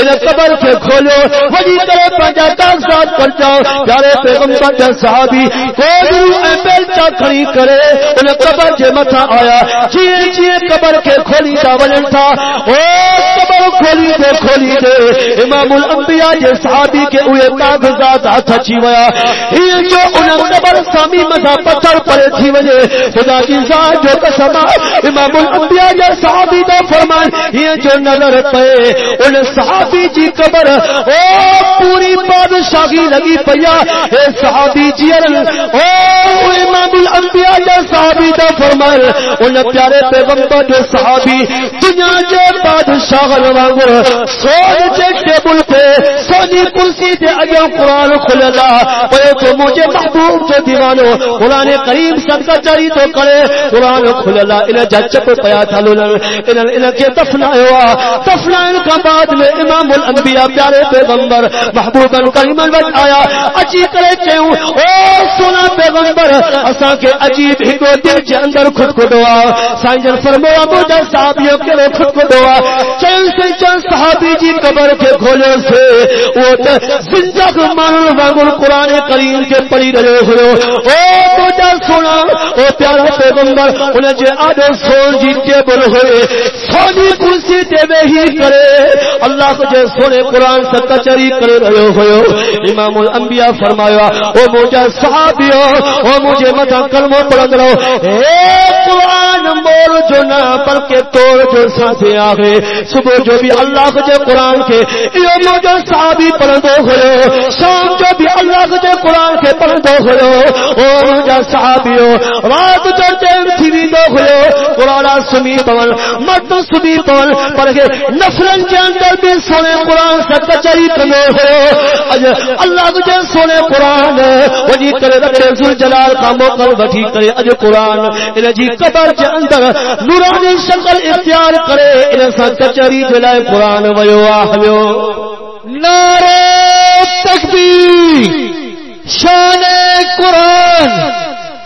ان قبر کے کھولو وجی کرے پنجا دس کاغذات پر جاؤ، پیارے پیغمبر جا صحابی کو کوئی ایمل چا کھڑی کرے ان قبر کے متھا آیا جی جی قبر کے کھولی دا ولن تھا او قبر کھولی دے کھولی دے۔ امام الانبیاء جے صحابی کے اوے کاغذات ہاتھ اچھی ویا۔ یہ جو ان قبر سامی مزا پتھر پڑے تھی وجے۔ خدا کی ذات جو قسم امام الانبیاء جے صحابی دا فرمان۔ یہ جو نظر پے۔ ان صحابی جی قبر، او پوری بادشاہی لگی پیا اے صحابی جیل او امام الانبیاء جا صحابی دا فرمائے ان پیارے پیغمبر جو صحابی دنیا جے بادشاہ وانگر سون جے ٹیبل پہ سونی کرسی دے اگے قرآن کھلدا پے تو مجھے محبوب جو دیوانو قرآن کریم صدقہ جاری تو کرے۔ قرآن کھلدا انہیں جا چپ پیا تھا لولن انہیں کے دفنایا دفنائن کا بعد میں امام الانبیاء پیارے پیغمبر محبوب کریم وچ آیا۔ اچھی کرے چوں او سونا پیغمبر، اساں کے عجیب ہی کو دل کے اندر خود کو دعا سائیں جن فرمایا، مجھے صحابیوں کے لیے خود کو دعا چل سے چل صحابی جی قبر کے کھولے سے وہ زندگ مانن وانگل قرآن کریم کے پڑھی رہے ہو۔ او تو سونا، او پیارا پیغمبر، انہیں جے آدھے سون جی ٹیبل ہوئے، سونی کرسی تے ہی کرے۔ اللہ کو جے سونے قرآن سے کچری کرے رہے ہو۔ امام الانبیاء فرمایا، او مجھے صحابیو، او مجھے مدہ کلمہ پڑھن رہو۔ اے قرآن مول جو نہ پڑھ کے توڑ جو ساتھے آگے صبح جو بھی اللہ کو جے قرآن کے یہ مجھے صحابی پڑھ دو ہوئے شام جو بھی اللہ کو جے قرآن کے پڑھ دو ہوئے او مجھے صحابیو رات جو ٹیم تھی بھی سمی پون مرد سمی پون پڑھ کے نفرن کے اندر بھی سونے قرآن سے کچری کرنے ہو۔ اللہ کو سونے قرآن وجی کرے رکھے زل جلال کا موقع بٹھی جی کرے اج قرآن۔ انہیں جی قبر کے اندر نورانی شکل اختیار کرے، انہیں سا کچری جلائے قرآن ویو آہلو نعرہ تکبیر، شان قرآن،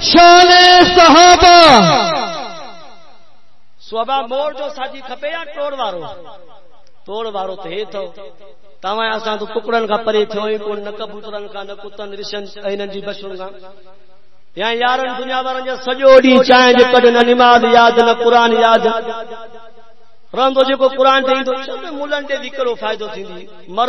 شان صحابہ۔ سوبا موڑ جو ساجی کھپے یا ٹوڑ وارو؟ ٹوڑ وارو تے تھو۔ تاویں اساں تو ٹکڑن کا پرے تھو کو نہ کبوترن کا نہ کتن رشن، اینن جی بشن کا۔ یا یارن دنیا وارن جو سجو ڈی چائیں جو کڈ نماز یاد، نہ قران یاد۔ رندو جی جو قران تے تو مولن تے وکرو فائدو تھیندی مر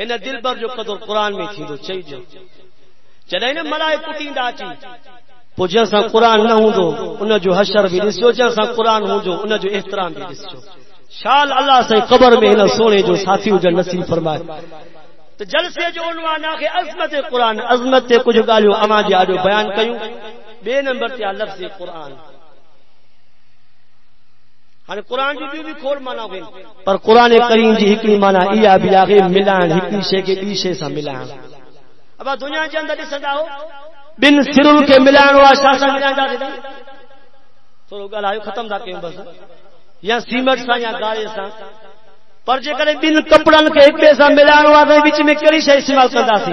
ان دل بر جو قدر قران میں تھیندو چئی جو۔ چلے ملائے کٹیندا اچي پو جیسا قرآن نہ ہوں دو ان جو حشر بھی ڈسو جیسا قرآن ہوں جو ان جو احترام بھی ڈسو شال اللہ سے قبر میں ان سونے جو ساتھی جو نصیب فرمائے۔ تو جلسے جو عنوان آخے عظمت قرآن، عظمت تے کچھ گالیو اما جی آجو بیان کیوں۔ بے نمبر تے لفظ قرآن۔ ہاں قرآن جی جو بھی کھول مانا ہوئے۔ پر قرآن کریم جی ہکڑی مانا ایا بھی آگے ملان ہکڑی شے کے بیشے سا ملان۔ اب دنیا کے اندر ڈسندا ہو بن سرل کے ملان دے تھوڑو گل آئے ختم دا کہیں بس یا سیمٹ سا یا گاڑے سا۔ پر جے کرے بن کپڑن کے ایک پیسہ ملان ہوا دے وچ میں کڑی شے استعمال کردا سی۔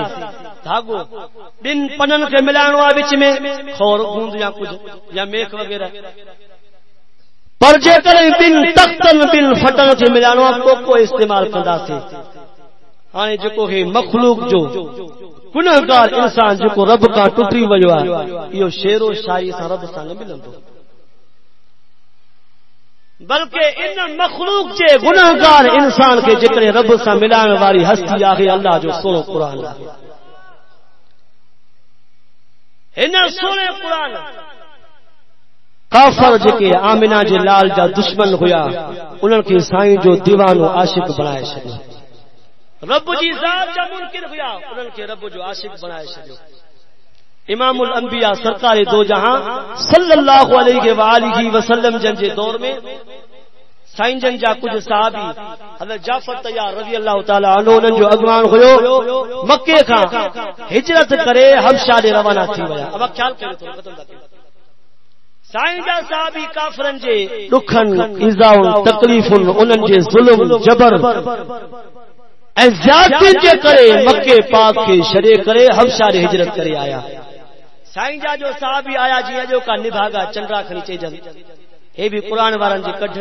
دھاگو۔ بن پنن کے ملان ہوا وچ میں خور گوند یا کچھ یا میک وغیرہ۔ پر جے کرے بن تختن بن فٹن کے ملان ہوا کو کو استعمال کردا سی۔ ہاں جکو ہے مخلوق جو۔ گناہگار انسان جو رب کا ٹٹری وجو ہے یہ شیر و شاعری سا رب سان ملندو بلکہ ان مخلوق کے گناہگار انسان کے جتنے رب سا ملان والی ہستی آگے اللہ جو سونو قرآن۔ ہے ان سونے قرآن۔ کافر جے آمنا جے لال جا دشمن ہویا انہن کے سائیں جو دیوان و عاشق بنائے چھڈو رب جی ذات جا منکر ہویا انہن کے رب جو عاشق بنائے چھڈو امام الانبیاء سرکار دو جہاں صلی اللہ علیہ وآلہ وسلم جن جے دور میں سائن جن جا کچھ صحابی حضرت جعفر تیار رضی اللہ تعالی عنہ انہن جو اگوان ہویو مکے کھا ہجرت کرے حبشہ دے روانہ تھی ویا اب خیال کرے تو تھا سائن جا صحابی کافرن جے دکھن ایزاؤن تکلیفن انہن جے ظلم جبر۔ زیادتی جے کرے مکے پاک کے شرے کرے حبشہ دے ہجرت کرے آیا۔ سائیں جا جو صحابی آیا جی جو کا نبھاگا چنڈا کھنی چیجن اے بھی قرآن وارن جی کڈ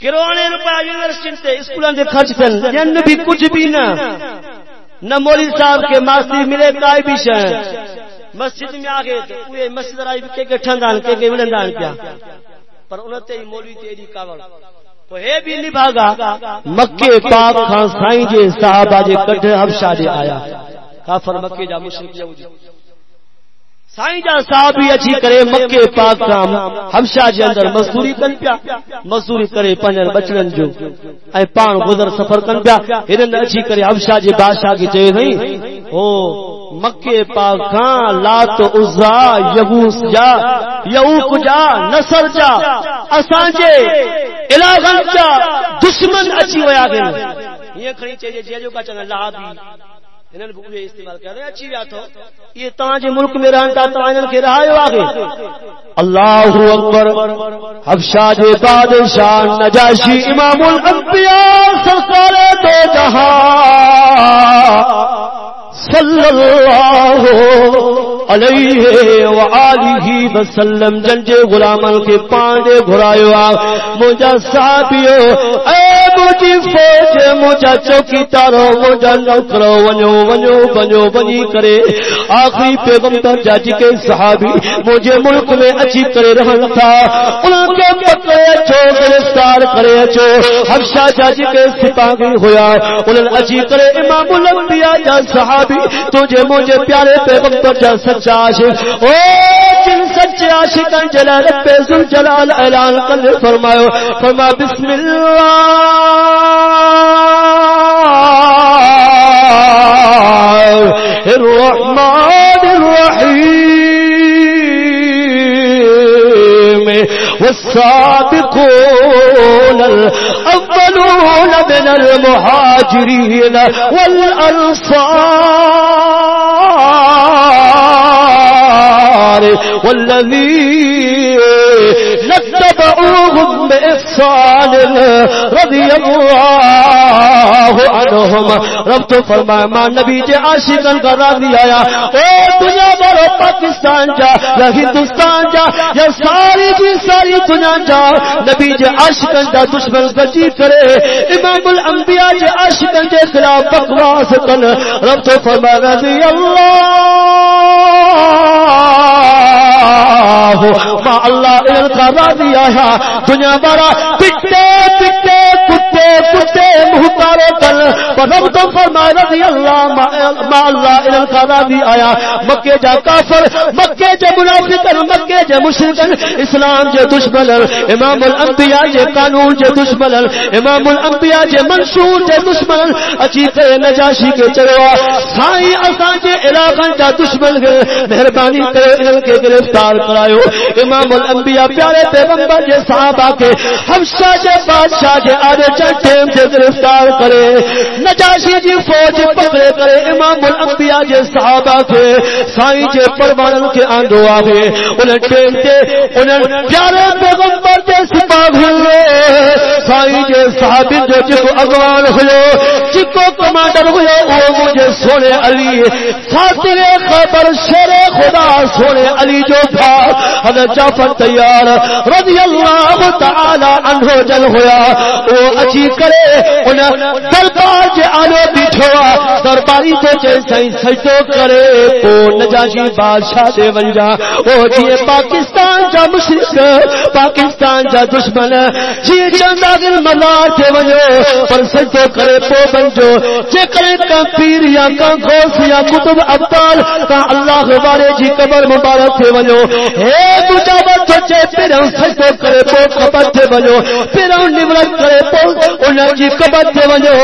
کروڑے روپے یونیورسٹی تے اسکولوں دے خرچ تن جن بھی کچھ بھی نہ۔ نہ مولوی صاحب کے ماستی ملے کائی بھی شے۔ مسجد میں آ گئے تو اوے مسجد رائی کے کے ٹھندان کے کے ولندان پیا۔ پر انتے ہی مولوی تیری کاوڑ۔ تو ہے بھی نبھاگا مکے پاک خان سائیں جے صحابہ جے کڈ حبشہ دے آیا۔ کافر مکے جا مشرک جو سائیں جا صاحب بھی اچھی کرے، مکے پاک کام ہمشا جے اندر مزدوری کن پیا، مزدوری کرے پنجن بچڑن جو۔ اے پان گزر سفر کن پیا ہرن اچھی کرے ہمشا جے بادشاہ کی چے نہیں۔ او مکے پاک کان لات عزا یغوس جا، یعوق جا، نصر جا، اساں جے الہن جا، دشمن اچھی ویا گئے۔ یہ کھڑی چے جے جو کا چن اللہ بھی انہن بوے استعمال کر رہے ہیں، اچھی بات ہو یہ تاں جے ملک میں رہن تا تاں انہن کے رہایو آگے۔ اللہ اکبر حبشہ جے بادشاہ نجاشی امام الانبیاء سرکار دو جہاں۔ صلی اللہ علیہ وآلہ وسلم جنجے غلامن کے پانڈے گھرائیو آ۔ مجھا صحابیو، اے مجھے فوج، مجھا چوکی تارو مجھا نوکرو، ونیو ونیو ونیو ونی کرے۔ آخری پیغمبر جاجی کے صحابی مجھے ملک میں اچھی کرے رہن تھا۔ انہوں کے پکڑے اچھو، گرفتار کرے اچھو۔ حبشہ جاجی کے سپاہی ہویا۔ انہوں اچھی کرے امام الانبیاء جا صحابی، تجھے مجھے پیارے پیغمبر جا سچا عاشق او جن سچے عاشقان جلال پہ ذل جلال اعلان کر فرماؤ فرما بسم اللہ الرحمن الرحيم والصادقون الأولون من المهاجرين والأنصار ار والذين نتبعوهم بإحسان رضي الله عنهم. رب تو فرمایا ماں نبی جے عاشقن کا راضی آیا، اے دنیا والو پاکستان جا، یا ہندوستان جا، یا ساری جی ساری دنیا جا، نبی جے عاشقن دا دشمن گجی کرے، امام الانبیاء جے عاشقن جے خلاف بکواس کن۔ رب تو فرمایا، رضی اللہ ما اللہ ان کا راضی آیا دنیا بارا پٹے پٹے۔ کتے کتے محتارے کل رب تو فرمائے، رضی اللہ ما اللہ ان کا راضی آیا۔ مکے جا کافر، مکے جا منافقن، مکے جا مشرکن۔ اسلام جے دشمن، امام الانبیاء جے قانون جے دشمن۔ امام الانبیاء جے منشور جے دشمن۔ اچھی تے نجاشی کے چلوا سائی اسان جے علاقہ جا دشمن مہربانی کرے ان کے گرفتار کرایو۔ امام الانبیاء پیارے پیغمبر جے صحابہ کے۔ حبشہ جے بادشاہ جے آدھے ٹیم جے گرفتار کرے، نجاشی جی فوج پکڑے کرے، امام الانبیاء جے صحابہ کے سائی جے پروانن کے آندو آگے انہیں ٹیم تے، انہیں پیارے پیغمبر جے سپاہ ہوئے۔ سائی جے صحابی جو جکو اگوان ہوئے جکو کمانڈر ہوئے، وہ مجھے سونے علی۔ فاتر خبر شیر خدا سونے علی جو تھا۔ حضرت جعفر تیار رضی اللہ تعالی عنہ جل ہویا۔ وہ اچھی کرے انہیں دربار جے آلو بیٹھوا درباری تو جے سائیں سجدو کرے تو نجاشی بادشاہ دے ونجا وہ جیے پاکستان جا مشرک پاکستان جا دشمن جیے چندہ دل مزار دے ونجو پر سجدو کرے پو بنجو، جے کرے کا پیر یا کا غوث یا کتب ابطال کا اللہ غبارے جی قبر مبارک دے ونجو اے دوجا بچو چے پیروں سجدو کرے پو قبر دے ونجو پیروں نورت کرے پو انہ جی قبر دے ونجو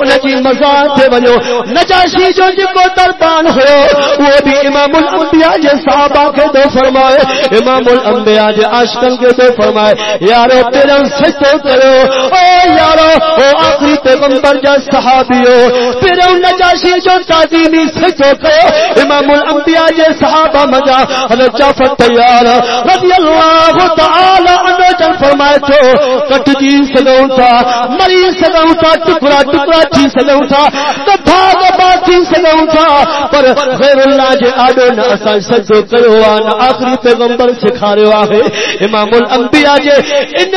انہ جی مزار دے ونجو نجاشی جو جی کو دربان ہو، وہ بھی امام الانبیاء جے صحابہ کے دو فرمائے۔ امام الانبیاء جے عاشقن کے دو فرمائے۔ یارو پیروں سجدو کرو۔ او یارو، او آخری پیغمبر جا صحابیو پیروں نجاشی جو تعظیمی سجدو کرو۔ امام الانبیاء جے صحابہ مجا۔ حضرت جعفر تیار رضی اللہ تعالی عنہ جن فرمائے تو کٹ جی سگوں تھا۔ مری سگوں تھا ٹکڑا ٹکڑا جی سگوں تھا تو بھاگ باتی سگوں تھا پر غیر اللہ جے آڈو نہ اساں سجدو کرو آن آخری پیغمبر سکھارے آہے امام الانبیاء جے ان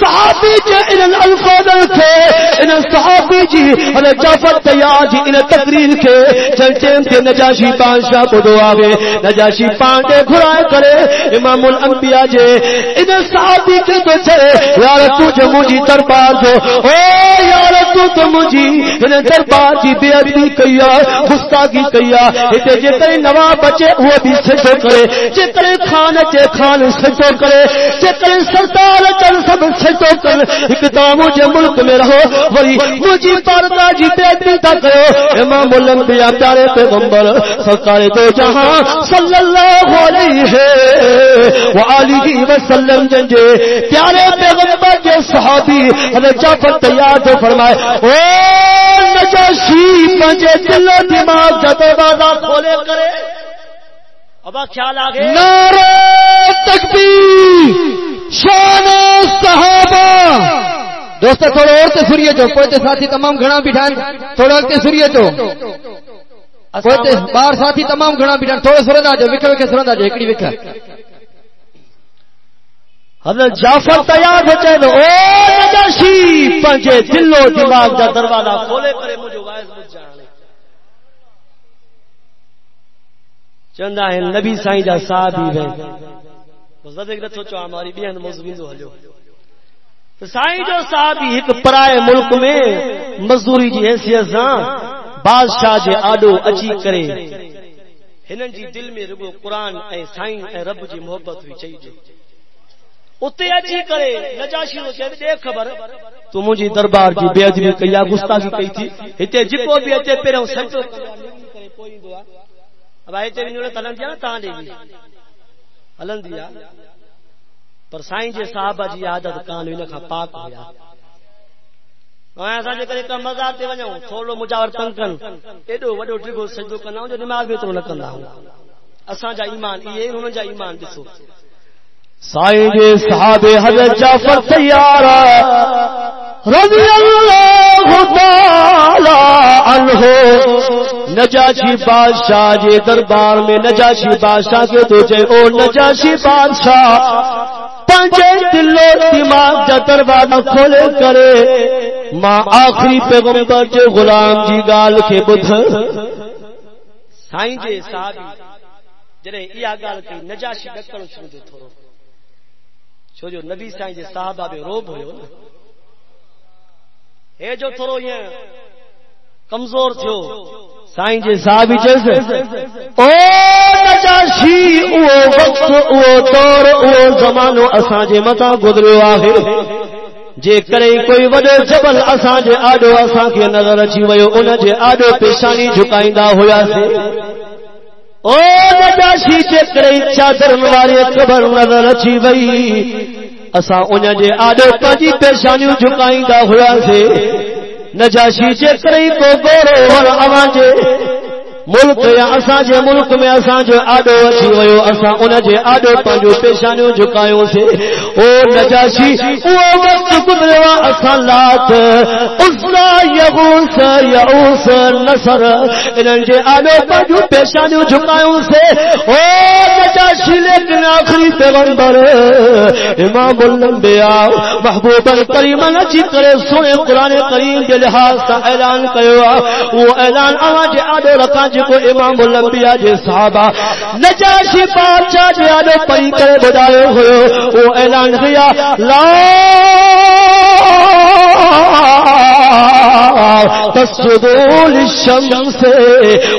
صحابی جے ان الفاظ تھے ان صحابی جی حضرت جعفر تیار جی ان تقریر کے۔ چلتے تھے نجاشی بادشاہ کو دو آگے نجاشی پانڈے گھرائے کرے۔ امام الانبیاء جے ان صحابی کے تو چلے یار تو جو مجھے دربار دو۔ او یار، تو تو مجھے ان دربار کی بے ادبی کیا گستاخی کیا تے جے کرے بچے، وہ بھی سجدو کرے۔ جے کرے خان جے خان سجدو کرے۔ جے کرے سردار چل سب سجدو کر ایک دامو جے ملک میں رہو، وہی مجھے پارتا جی بے ادبی تا کرو۔ امام الانبیاء پیارے پیغمبر، سرکار دو جہاں صلی اللہ علیہ وآلہ وسلم جنجے۔ پیارے پیغمبر کے صحابی، حضرت جعفر تیار تو فرمائے۔ او نجاشی پنجے دل و دماغ بازا کھولے کرے۔ ابا خیال نعرہ تکبیر شان صحابہ۔ دوستو اور تے سریے جو پوتے ساتھی تمام گھنا بٹھان تھوڑا اور تے سریے جو۔ بار ساتھی تمام گھنا بیٹھا تھوڑے سرندا جو سرندا جو حضرت جعفر تیار ہو چاہے او نجاشی، پنجے دلو دماغ دا دروازہ کھولے کرے، مجھے وائز مجھ جانے چندا ہے نبی سائیں جا صحابی ہے مزد ایک رتھو چو ہماری بیان موضوعین دو ہلیو تو سائیں جو صحابی ایک پرائے ملک میں مزدوری جی حیثیت سان بادشاہ جے آڈو اچی کرے۔ ہنن جی دل میں رگو قرآن، اے سائیں، اے رب جی محبت ہوئی چاہیے۔ اتے اچھی کرے نجاشی نو چے دیکھ خبر تو مجھے دربار جی بے ادبی کیا گستاخی کئی تھی ہتے جکو بھی اچے پیروں سچو کوئی دعا اب آئے تے ونجو تلن دیا تاں دے گی ہلن دیا پر سائیں جے صحابہ جی عادت کان ان کھا پاک ہویا میں اساں جے کرے کم مزار تے ونجو تھوڑو مجاور تنکن ایڈو وڈو ٹھگو سجدو کنا جو نماز بھی تو نہ کندا ہوں اساں جا ایمان یہ انہاں جا ایمان دسو سائیں جے صحابے حضرت جعفر تیار رضی اللہ تعالی عنہ، نجاشی بادشاہ جے دربار میں، نجاشی بادشاہ کے تو جے، او نجاشی بادشاہ پنجے دلو دماغ جا دروازہ کھولے کرے، ماں آخری پیغمبر جو غلام جی گال کے بدھ سائیں جے صحابی، جڑے ایا گال کی نجاشی ڈکڑ شروع تھورو۔ چھو جو نبی سائیں جے صحابہ بے روب ہوئے نا۔ اے جو تھورو یہ کمزور تھو سائیں جے صحابی جیسے او نجاشی، او وقت، او دور، او زمانو اساں جے متا گزریو آہے جے کرے کوئی وڈو جبل اساں جے آڈو، اساں کے نظر اچھی ویو ان جے آڈو پیشانی جھکائندا ہویا او نجاشی چے کرے چادر اچھا واری قبر نظر اچھی وئی۔ اسا ان جے آڈو پنجی پیشانی جھکائندا ہویا سے۔ نجاشی چے کرے کو گورو ور اواں جے۔ ملک یا اساں جے ملک میں اساں جو آڈو اچھی ویو اساں ان جے آڈو پنجو پیشانیوں جھکایوں سے۔ او نجاشی، او وقت گزروا اساں لات۔ عزا یغوس یعوس نصر۔ انن جے آڈو پنجو پیشانیوں جھکایوں سے۔ او نجاشی لیکن آخری پیغمبر۔ امام الانبیاء محبوب الکریم نچی کرے سنے قرآن کریم دے لحاظ تا اعلان کیو۔ وہ اعلان آواں جے آڈو رکھاں جی آج کو امام الانبیاء جے جی صحابہ، نجاشی بادشاہ جے آدھے پری کرے بدائے ہوئے، وہ اعلان کیا، لا تسجدوا للشمس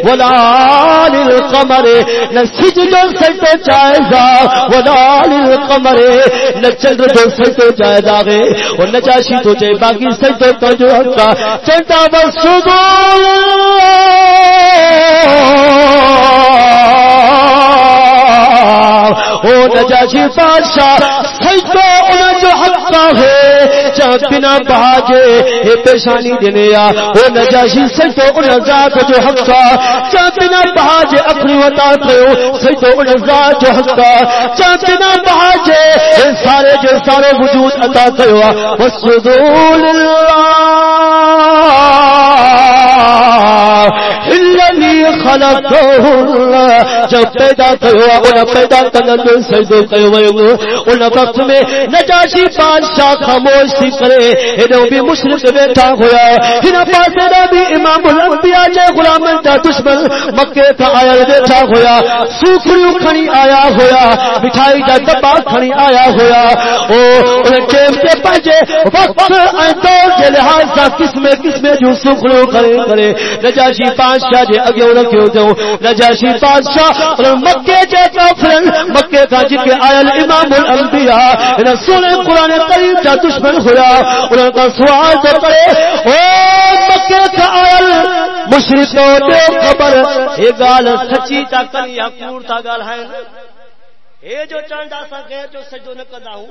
ولا للقمر نسجد سجدہ جائزہ، ولا للقمر، نہ نچند سجدہ جائزہ گے، اور نجاشی تو جے باقی سجدہ تو جو حقا چنتا بسجدوا او نجاشی بادشاہ سجدہ انہیں جو حق ہے چاہ بنا بہاجے اے پیشانی دینے یا او نجاشی سجدہ انہیں ذات جو حق چاہ بنا بہاجے اپنی وطا کرو سجدہ انہیں ذات جو حق چاہ بنا بہاجے اے سارے جو سارے وجود عطا کرو وسجدو للہ جی الذي جب پیدا کیا ان پیدا کرنے سجدو کیو ان وقت میں نجاشی بادشاہ خاموش تھی جی کرے انہوں بھی مشرق بیٹھا ہویا ہن پاسے دا بھی امام الانبیاء جے غلام دا دشمن مکے کا آیا بیٹھا ہویا سوکھڑیو کھڑی آیا ہویا مٹھائی دا ڈبا کھڑی آیا ہویا او ان ٹیم تے پجے وقت اے دے لحاظ سا قسمے قسمے جو سوکھڑیو کرے کرے نجاشی بادشاہ جے اگے رکھیو جو نجاشی بادشاہ اور مکے جے کافرن، مکے کا جن کے آئل امام الانبیاء، رسول قرآن کریم کا دشمن ہوا، انہوں کا سوال تو کرے او مکے کا آئل مشرکوں دے خبر اے گال سچی تا کلی یا کور تا گال ہے؟ اے جو چاندا سا گئے، جو سجدو نہ کندا ہوں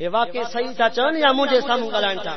اے واقعی صحیح تھا چان یا مجھے ساموں ڳالهائڻ تھا؟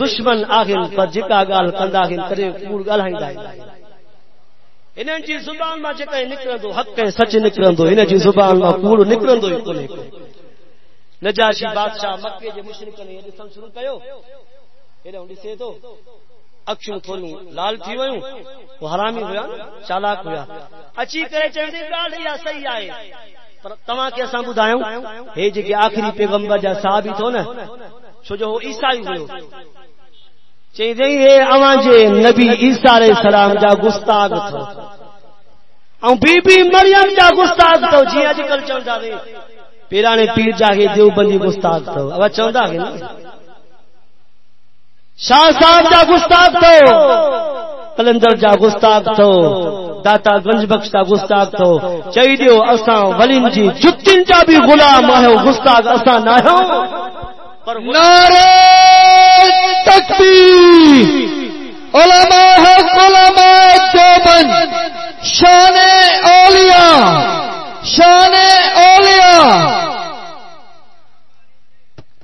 دشمن آهن پر جڪا ڳالهه ڪندا آهن ڪڏهن ڪوڙ ڳالهائيندا آهن انہن جي زبان ما جيڪا نڪرندو حق ۽ سچ نڪرندو ان جي زبان ما ڪوڙ نڪرندو ئي ڪونهي نجاشي بادشاہ مکه جي مشرڪن اهي ڏسڻ شروع ڪيو اهڙو ڏسي تو اکشوں کھولوں لال تھی ویوں، وہ حرامی ہویا، چالاک ہویا۔ اچھی کرے چندے گال یا صحیح آئے۔ پر تمہاں کے اساں بدھایوں ہے جے کہ آخری پیغمبر جا ثابت ہو نا چھو جو عیسائی ہوئے چیندے ہے اواں جے نبی عیسیٰ علیہ السلام جا گستاخ تھو۔ اؤں بی بی مریم جا گستاخ تھو جی اج کل چوندا وے۔ پیرانے پیر جا کے دیوبندی گستاخ تھو۔ اب چوندا ہے نا۔ شاہ صاحب جا گستاخ تھو۔ کلندر جا گستاخ تھو۔ داتا گنج بخش جا گستاخ تھو۔ چئی دیو، اساں ولین جی جتن جا بھی غلام ہے گستاخ اساں نہ ہو پر علماء حق علماء دیوبند شان اولیاء شان اولیاء۔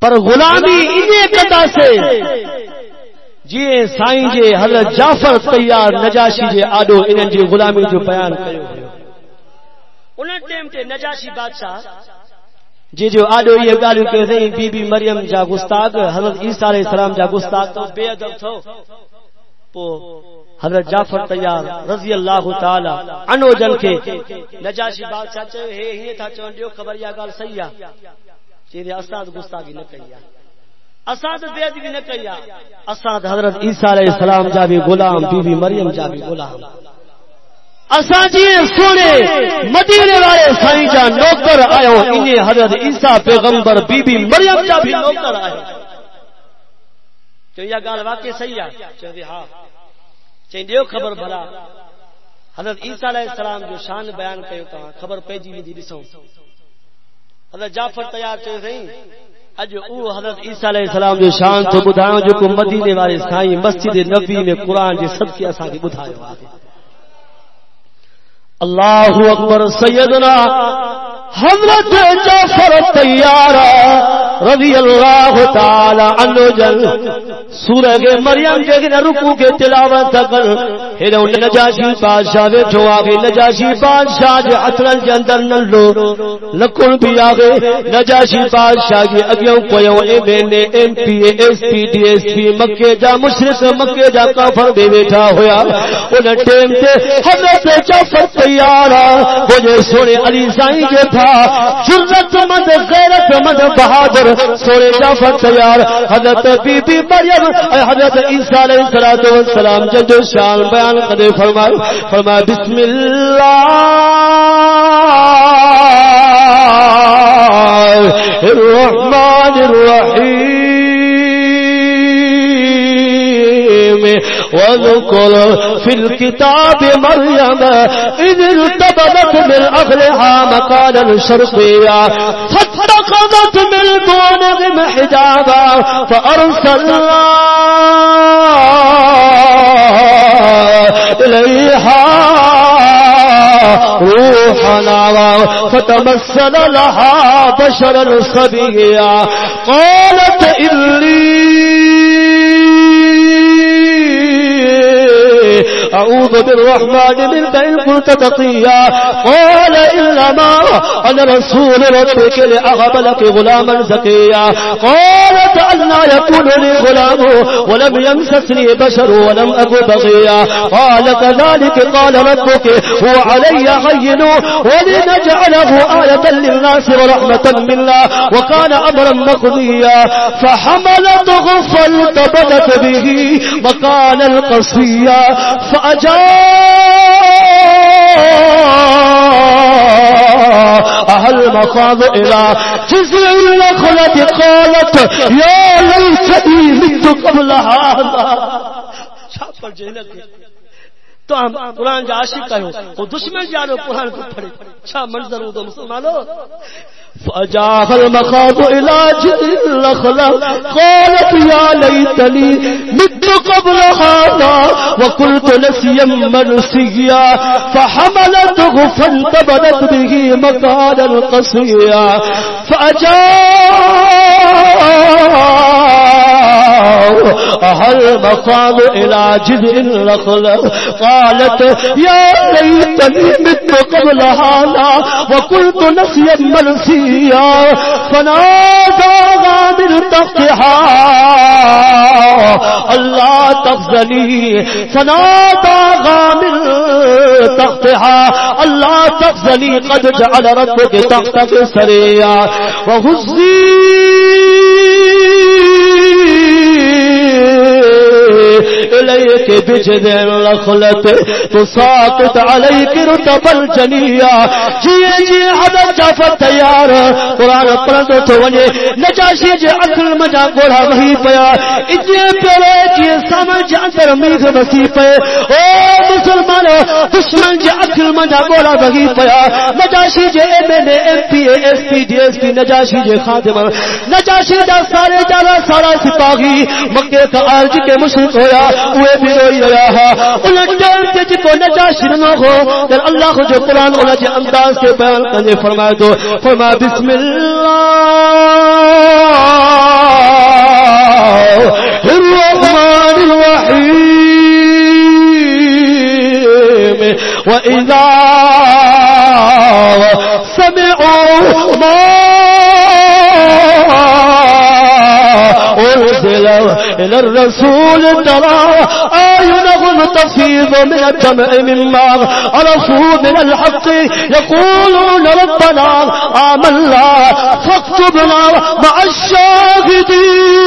پر غلامی انہیں قدا سے۔ جی سائیں جے حضرت جعفر تیار نجاشی جے آڈو انہن جی غلامی جو بیان کیو۔ انہن ٹیم تے نجاشی بادشاہ جی جو آڈو یہ گالو کہ رہی بی بی مریم جا گستاخ حضرت عیسیٰ علیہ السلام جا گستاخ تو بے ادب تھو۔ پو حضرت جعفر تیار رضی اللہ تعالی انو جن کے نجاشی بادشاہ چے ہے ہی تھا چون دیو خبر یا گال صحیح چیرے استاد گستاخی نہ کیا اساد بے ادبی نہ کیا اساد حضرت عیسیٰ علیہ السلام جا بھی غلام، بی بی مریم جا بھی غلام۔ اساں جی سونے مدینے والے سائیں جا نوکر آیو انہیں حضرت عیسیٰ پیغمبر بی بی مریم جا بھی نوکر آئے چاہیے گال واقع صحیح ہے۔ چاہیے ہاں چاہیے دیو خبر بھلا۔ حضرت عیسیٰ علیہ السلام جو شان بیان کیو تا خبر پیجی وی دی ڈسوں حضرت جعفر تیار چے سہیں اج او حضرت عیسیٰ علیہ السلام جو شان تو بدھاؤ جو کو مدینے والے سائیں مسجد نبی میں قرآن جی سب کی اساں کی بدھاؤ اللہ اکبر سیدنا حضرت جعفر تیار رضی اللہ تعالی عنہ جل سورہ کے مریم کے گنا رکو کے تلاوت کر ہن نجاشی بادشاہ بیٹھو آگے نجاشی بادشاہ دے اطرن کے اندر نہ لو۔ لکن بھی آگے نجاشی بادشاہ کے اگیوں کویوں M N A M P A S P D S P مکے جا مشرق، مکے جا کافر بے بیٹھا ہویا۔ ان ٹیم تے حضرت جعفر تیار وہ جو سونے علی سائیں کے تھا۔ جرت مند، غیرت مند، بہادر سونے جعفر تیار، حضرت بی بی مریم حضرت عیسیٰ علیہ الصلوۃ والسلام جب شان بیان کرے، فرمائے فرمایا بسم اللہ الرحمن الرحیم۔ واذكر في الكتاب مريم إذ ارتبطت من أهلها مكانا شرقيا، فاتخذت من دونهم حجابا، فأرسلنا إليها روحنا، فتمثل لها بشرا صبيا. قالت إني أعوذ بالرحمن من بين قلت تقيا قال إنما أنا رسول ربك لأغب لك غلاما زكيا. قالت أنا يكون لي غلام ولم يمسسني بشر ولم أكو بغيا. قال كذلك قال ربك، هو علي هين ولنجعله آية للناس ورحمة منا وكان أمرا مقضيا. فحملته فالتبدت به مكان القصيا. أهل مخاض إلى جزء النخلة قالت يا ليتني مت قبل هذا تو ہم قرآن جا عاشق کہو وہ دشمن جانو قرآن کو پڑھے چھا منظر ہو تو مسلمانوں۔ فجاء المخاض إلى جذع النخلة قالت يا ليتني مت قبل هذا وكنت نسيا منسيا فحملته فانتبذت به مكانا قصيا فأجاء المخاض إلى جذع النخلة قالت يا ليتني مت قبل هذا وكنت نسيا منسيا فناداها من تختها الله تخزني فنادى غامر تختها الله تخزني قد جعل ربك تختك سريا وهزي إليك بجذع الأخلة، تساقط عليك رتب الجنية. جي جي عدد جافر تيار. قرآن پرندو تو ونجي نجاشي جي اکل مجا گوڑا وحي پيا اتنے پیرے جي سامن جي اندر میغ وسي پي او مسلمان، دشمن جي اکل مجا گوڑا وحي پيا نجاشي جي M N M P A S P D S P Najashi جي خادم. نجاشی دا سارے جانا سارا سپاہی. مکے کا عرض کے مشرق ہویا. اوے بھی روئی رہا ہا انہیں ٹیم سے جکو نجاشی نہ ہو در اللہ کو جو قرآن انہیں جے انداز سے بیان کرنے فرمائے تو فرمائے، بسم اللہ الرحمن الرحيم وإذا سمعوا ما رسول الرسول ترى أعينهم تفيض من الدمع مما عرفوا من الحق، يقولون ربنا آمنا فاكتبنا مع الشاهدين.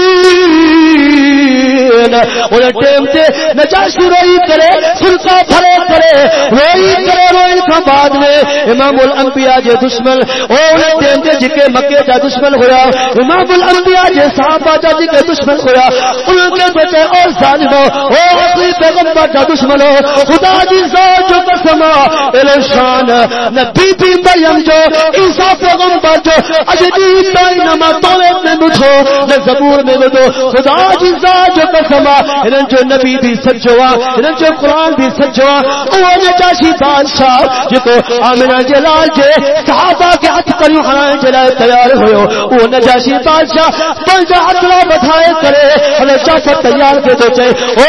اور ٹیم تے نجاشی روئی کرے فرقہ بھرے کرے، روئی کرے، روئی کا بعد میں امام الانبیاء جے دشمن اور ٹیم تے جکے مکے جا دشمن ہویا، امام الانبیاء جے صحابہ جا جکے دشمن ہویا، ان کے بیٹے اور ظالمو او اصلی پیغمبر جا دشمن ہو خدا دی ذات جو قسم الشان نبی بی مریم جو، عیسیٰ پیغمبر جو اجدی بینما طولت میں مجھو، نہ زبور میں بدو خدا دی ذات جو قسم انہاں جو نبی بھی سچوا انہاں جو قرآن بھی سچوا او نجاشی بادشاہ جکو آمنہ جلال جے، صحابہ کے ہاتھ کریو خرائیں جلال تیار ہوئے او نجاشی بادشاہ پنجا اطلا بدھائے کرے ہمیں جافر تیار کے دو چاہے او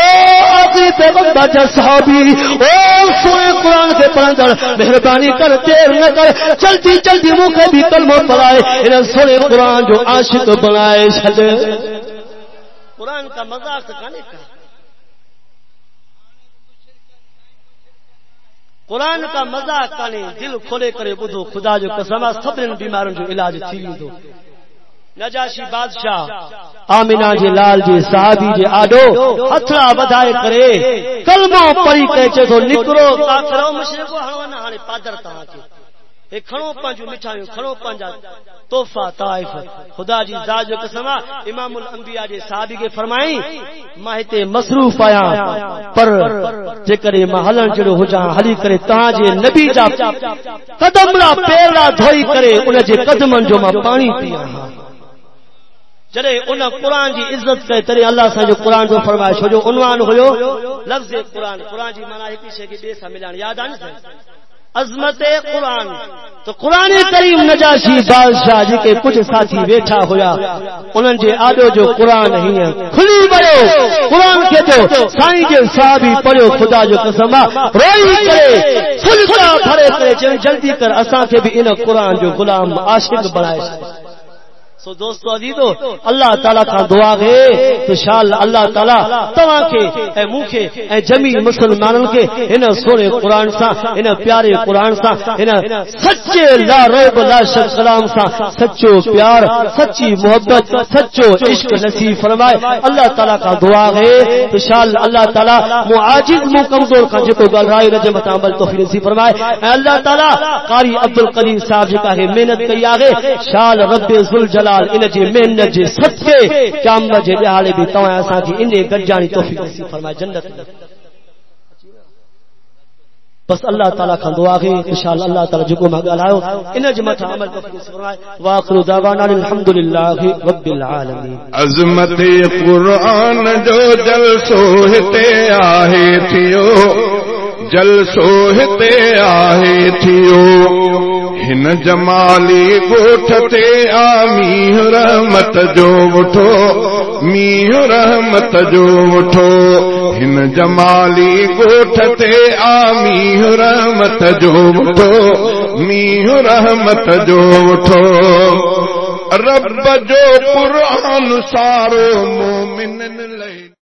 آقی پیغمبر جا صحابی، او سوئے قرآن کے پرندر، مہربانی کر، دیر نہ کر، چلتی چلتی موقع بھی کلمہ پڑھائے، انہیں سوئے قرآن جو عاشق بنائے چھلے قرآن کا مذاق سکھانے کا قرآن کا مذاق کانے دل کھولے کرے بدھو، خدا جو قسمہ سبرن بیمارن جو علاج تھی دو نجاشی بادشاہ آمینہ جی لال جی صحابی جی آڈو ہتھڑا بدھائے کرے کلمہ پڑھی کہے چھے تو نکرو کافرو مشرکو ہنوانا ہانے پادر تاں کے ایک کھڑو پانچو مٹھائیوں کھڑو پانچا توفہ طائف خدا جی ذات جو قسمہ امام الانبیاء جی صحابی کے فرمائیں ماہتے مصروف آیا پر جے کرے ماں ہلن جڑو ہو جہاں حلی کرے تہاں جے نبی جا قدم را پیر را دھوئی کرے انہیں جے قدمن جو ماں پانی پیا۔ جڑے ان قرآن جی عزت کرے ترے اللہ سا جو قرآن جو فرمائے چھو جو عنوان ہویو لفظ قرآن قرآن جی مانا ایک شے کے بے سا ملان یاد آنے سے عظمت قرآن. تو قرآن کریم نجاشی بادشاہ جی کے کچھ ساتھی بیٹھا ہویا انہوں جے آدو جو قرآن نہیں ہے کھلی بڑھو قرآن کے جو سائیں کے صحابی پڑھو خدا جو قسمہ روئی کرے سلسلہ بھرے کرے جلدی کر اساں کے بھی انہ قرآن جو غلام عاشق بنائے سو دوستو عزیزو، اللہ تعالیٰ کا دعا گئے تو شاء اللہ تعالیٰ تمہاں کے، اے موکھے اے جمی مسلمانوں کے انہ سونے قرآن سا انہ پیارے قرآن سا انہ سچے لا ریب لا شک سلام سا سچو پیار، سچی محبت، سچو عشق نصیب فرمائے۔ اللہ تعالیٰ کا دعا گئے تو شاء اللہ تعالیٰ معاجز مو کمزور کا جتو گل رائے رجمت عمل تو نصیب فرمائے۔ اے اللہ تعالیٰ، قاری عبدالقدیر صاحب جی کا ہے محنت کئی آگے شال رب ذل جلال دلال ان جی محنت جے صدقے قیامت جے جی ڈہاڑے بھی تواں اساں جی انے گڈجانی توفیق نصیب فرمائے، جنت بس اللہ تعالیٰ کھا دعا گئی اللہ تعالی جکو ماں گالاؤ ان جے جی مٹھا عمل توفیق فرمائے۔ واخر دعوانا الحمدللہ رب العالمین۔ عظمت قرآن جو جلسو ہتے آہے تھیو جلسو ہتے آہے تھیو۔ ہن جمالی گوٹھ تے آمی رحمت جو وٹھو می رحمت جو وٹھو ہن جمالی گوٹھ تے آمی رحمت جو وٹھو می رحمت جو وٹھو رب جو قرآن سارو مومن لئی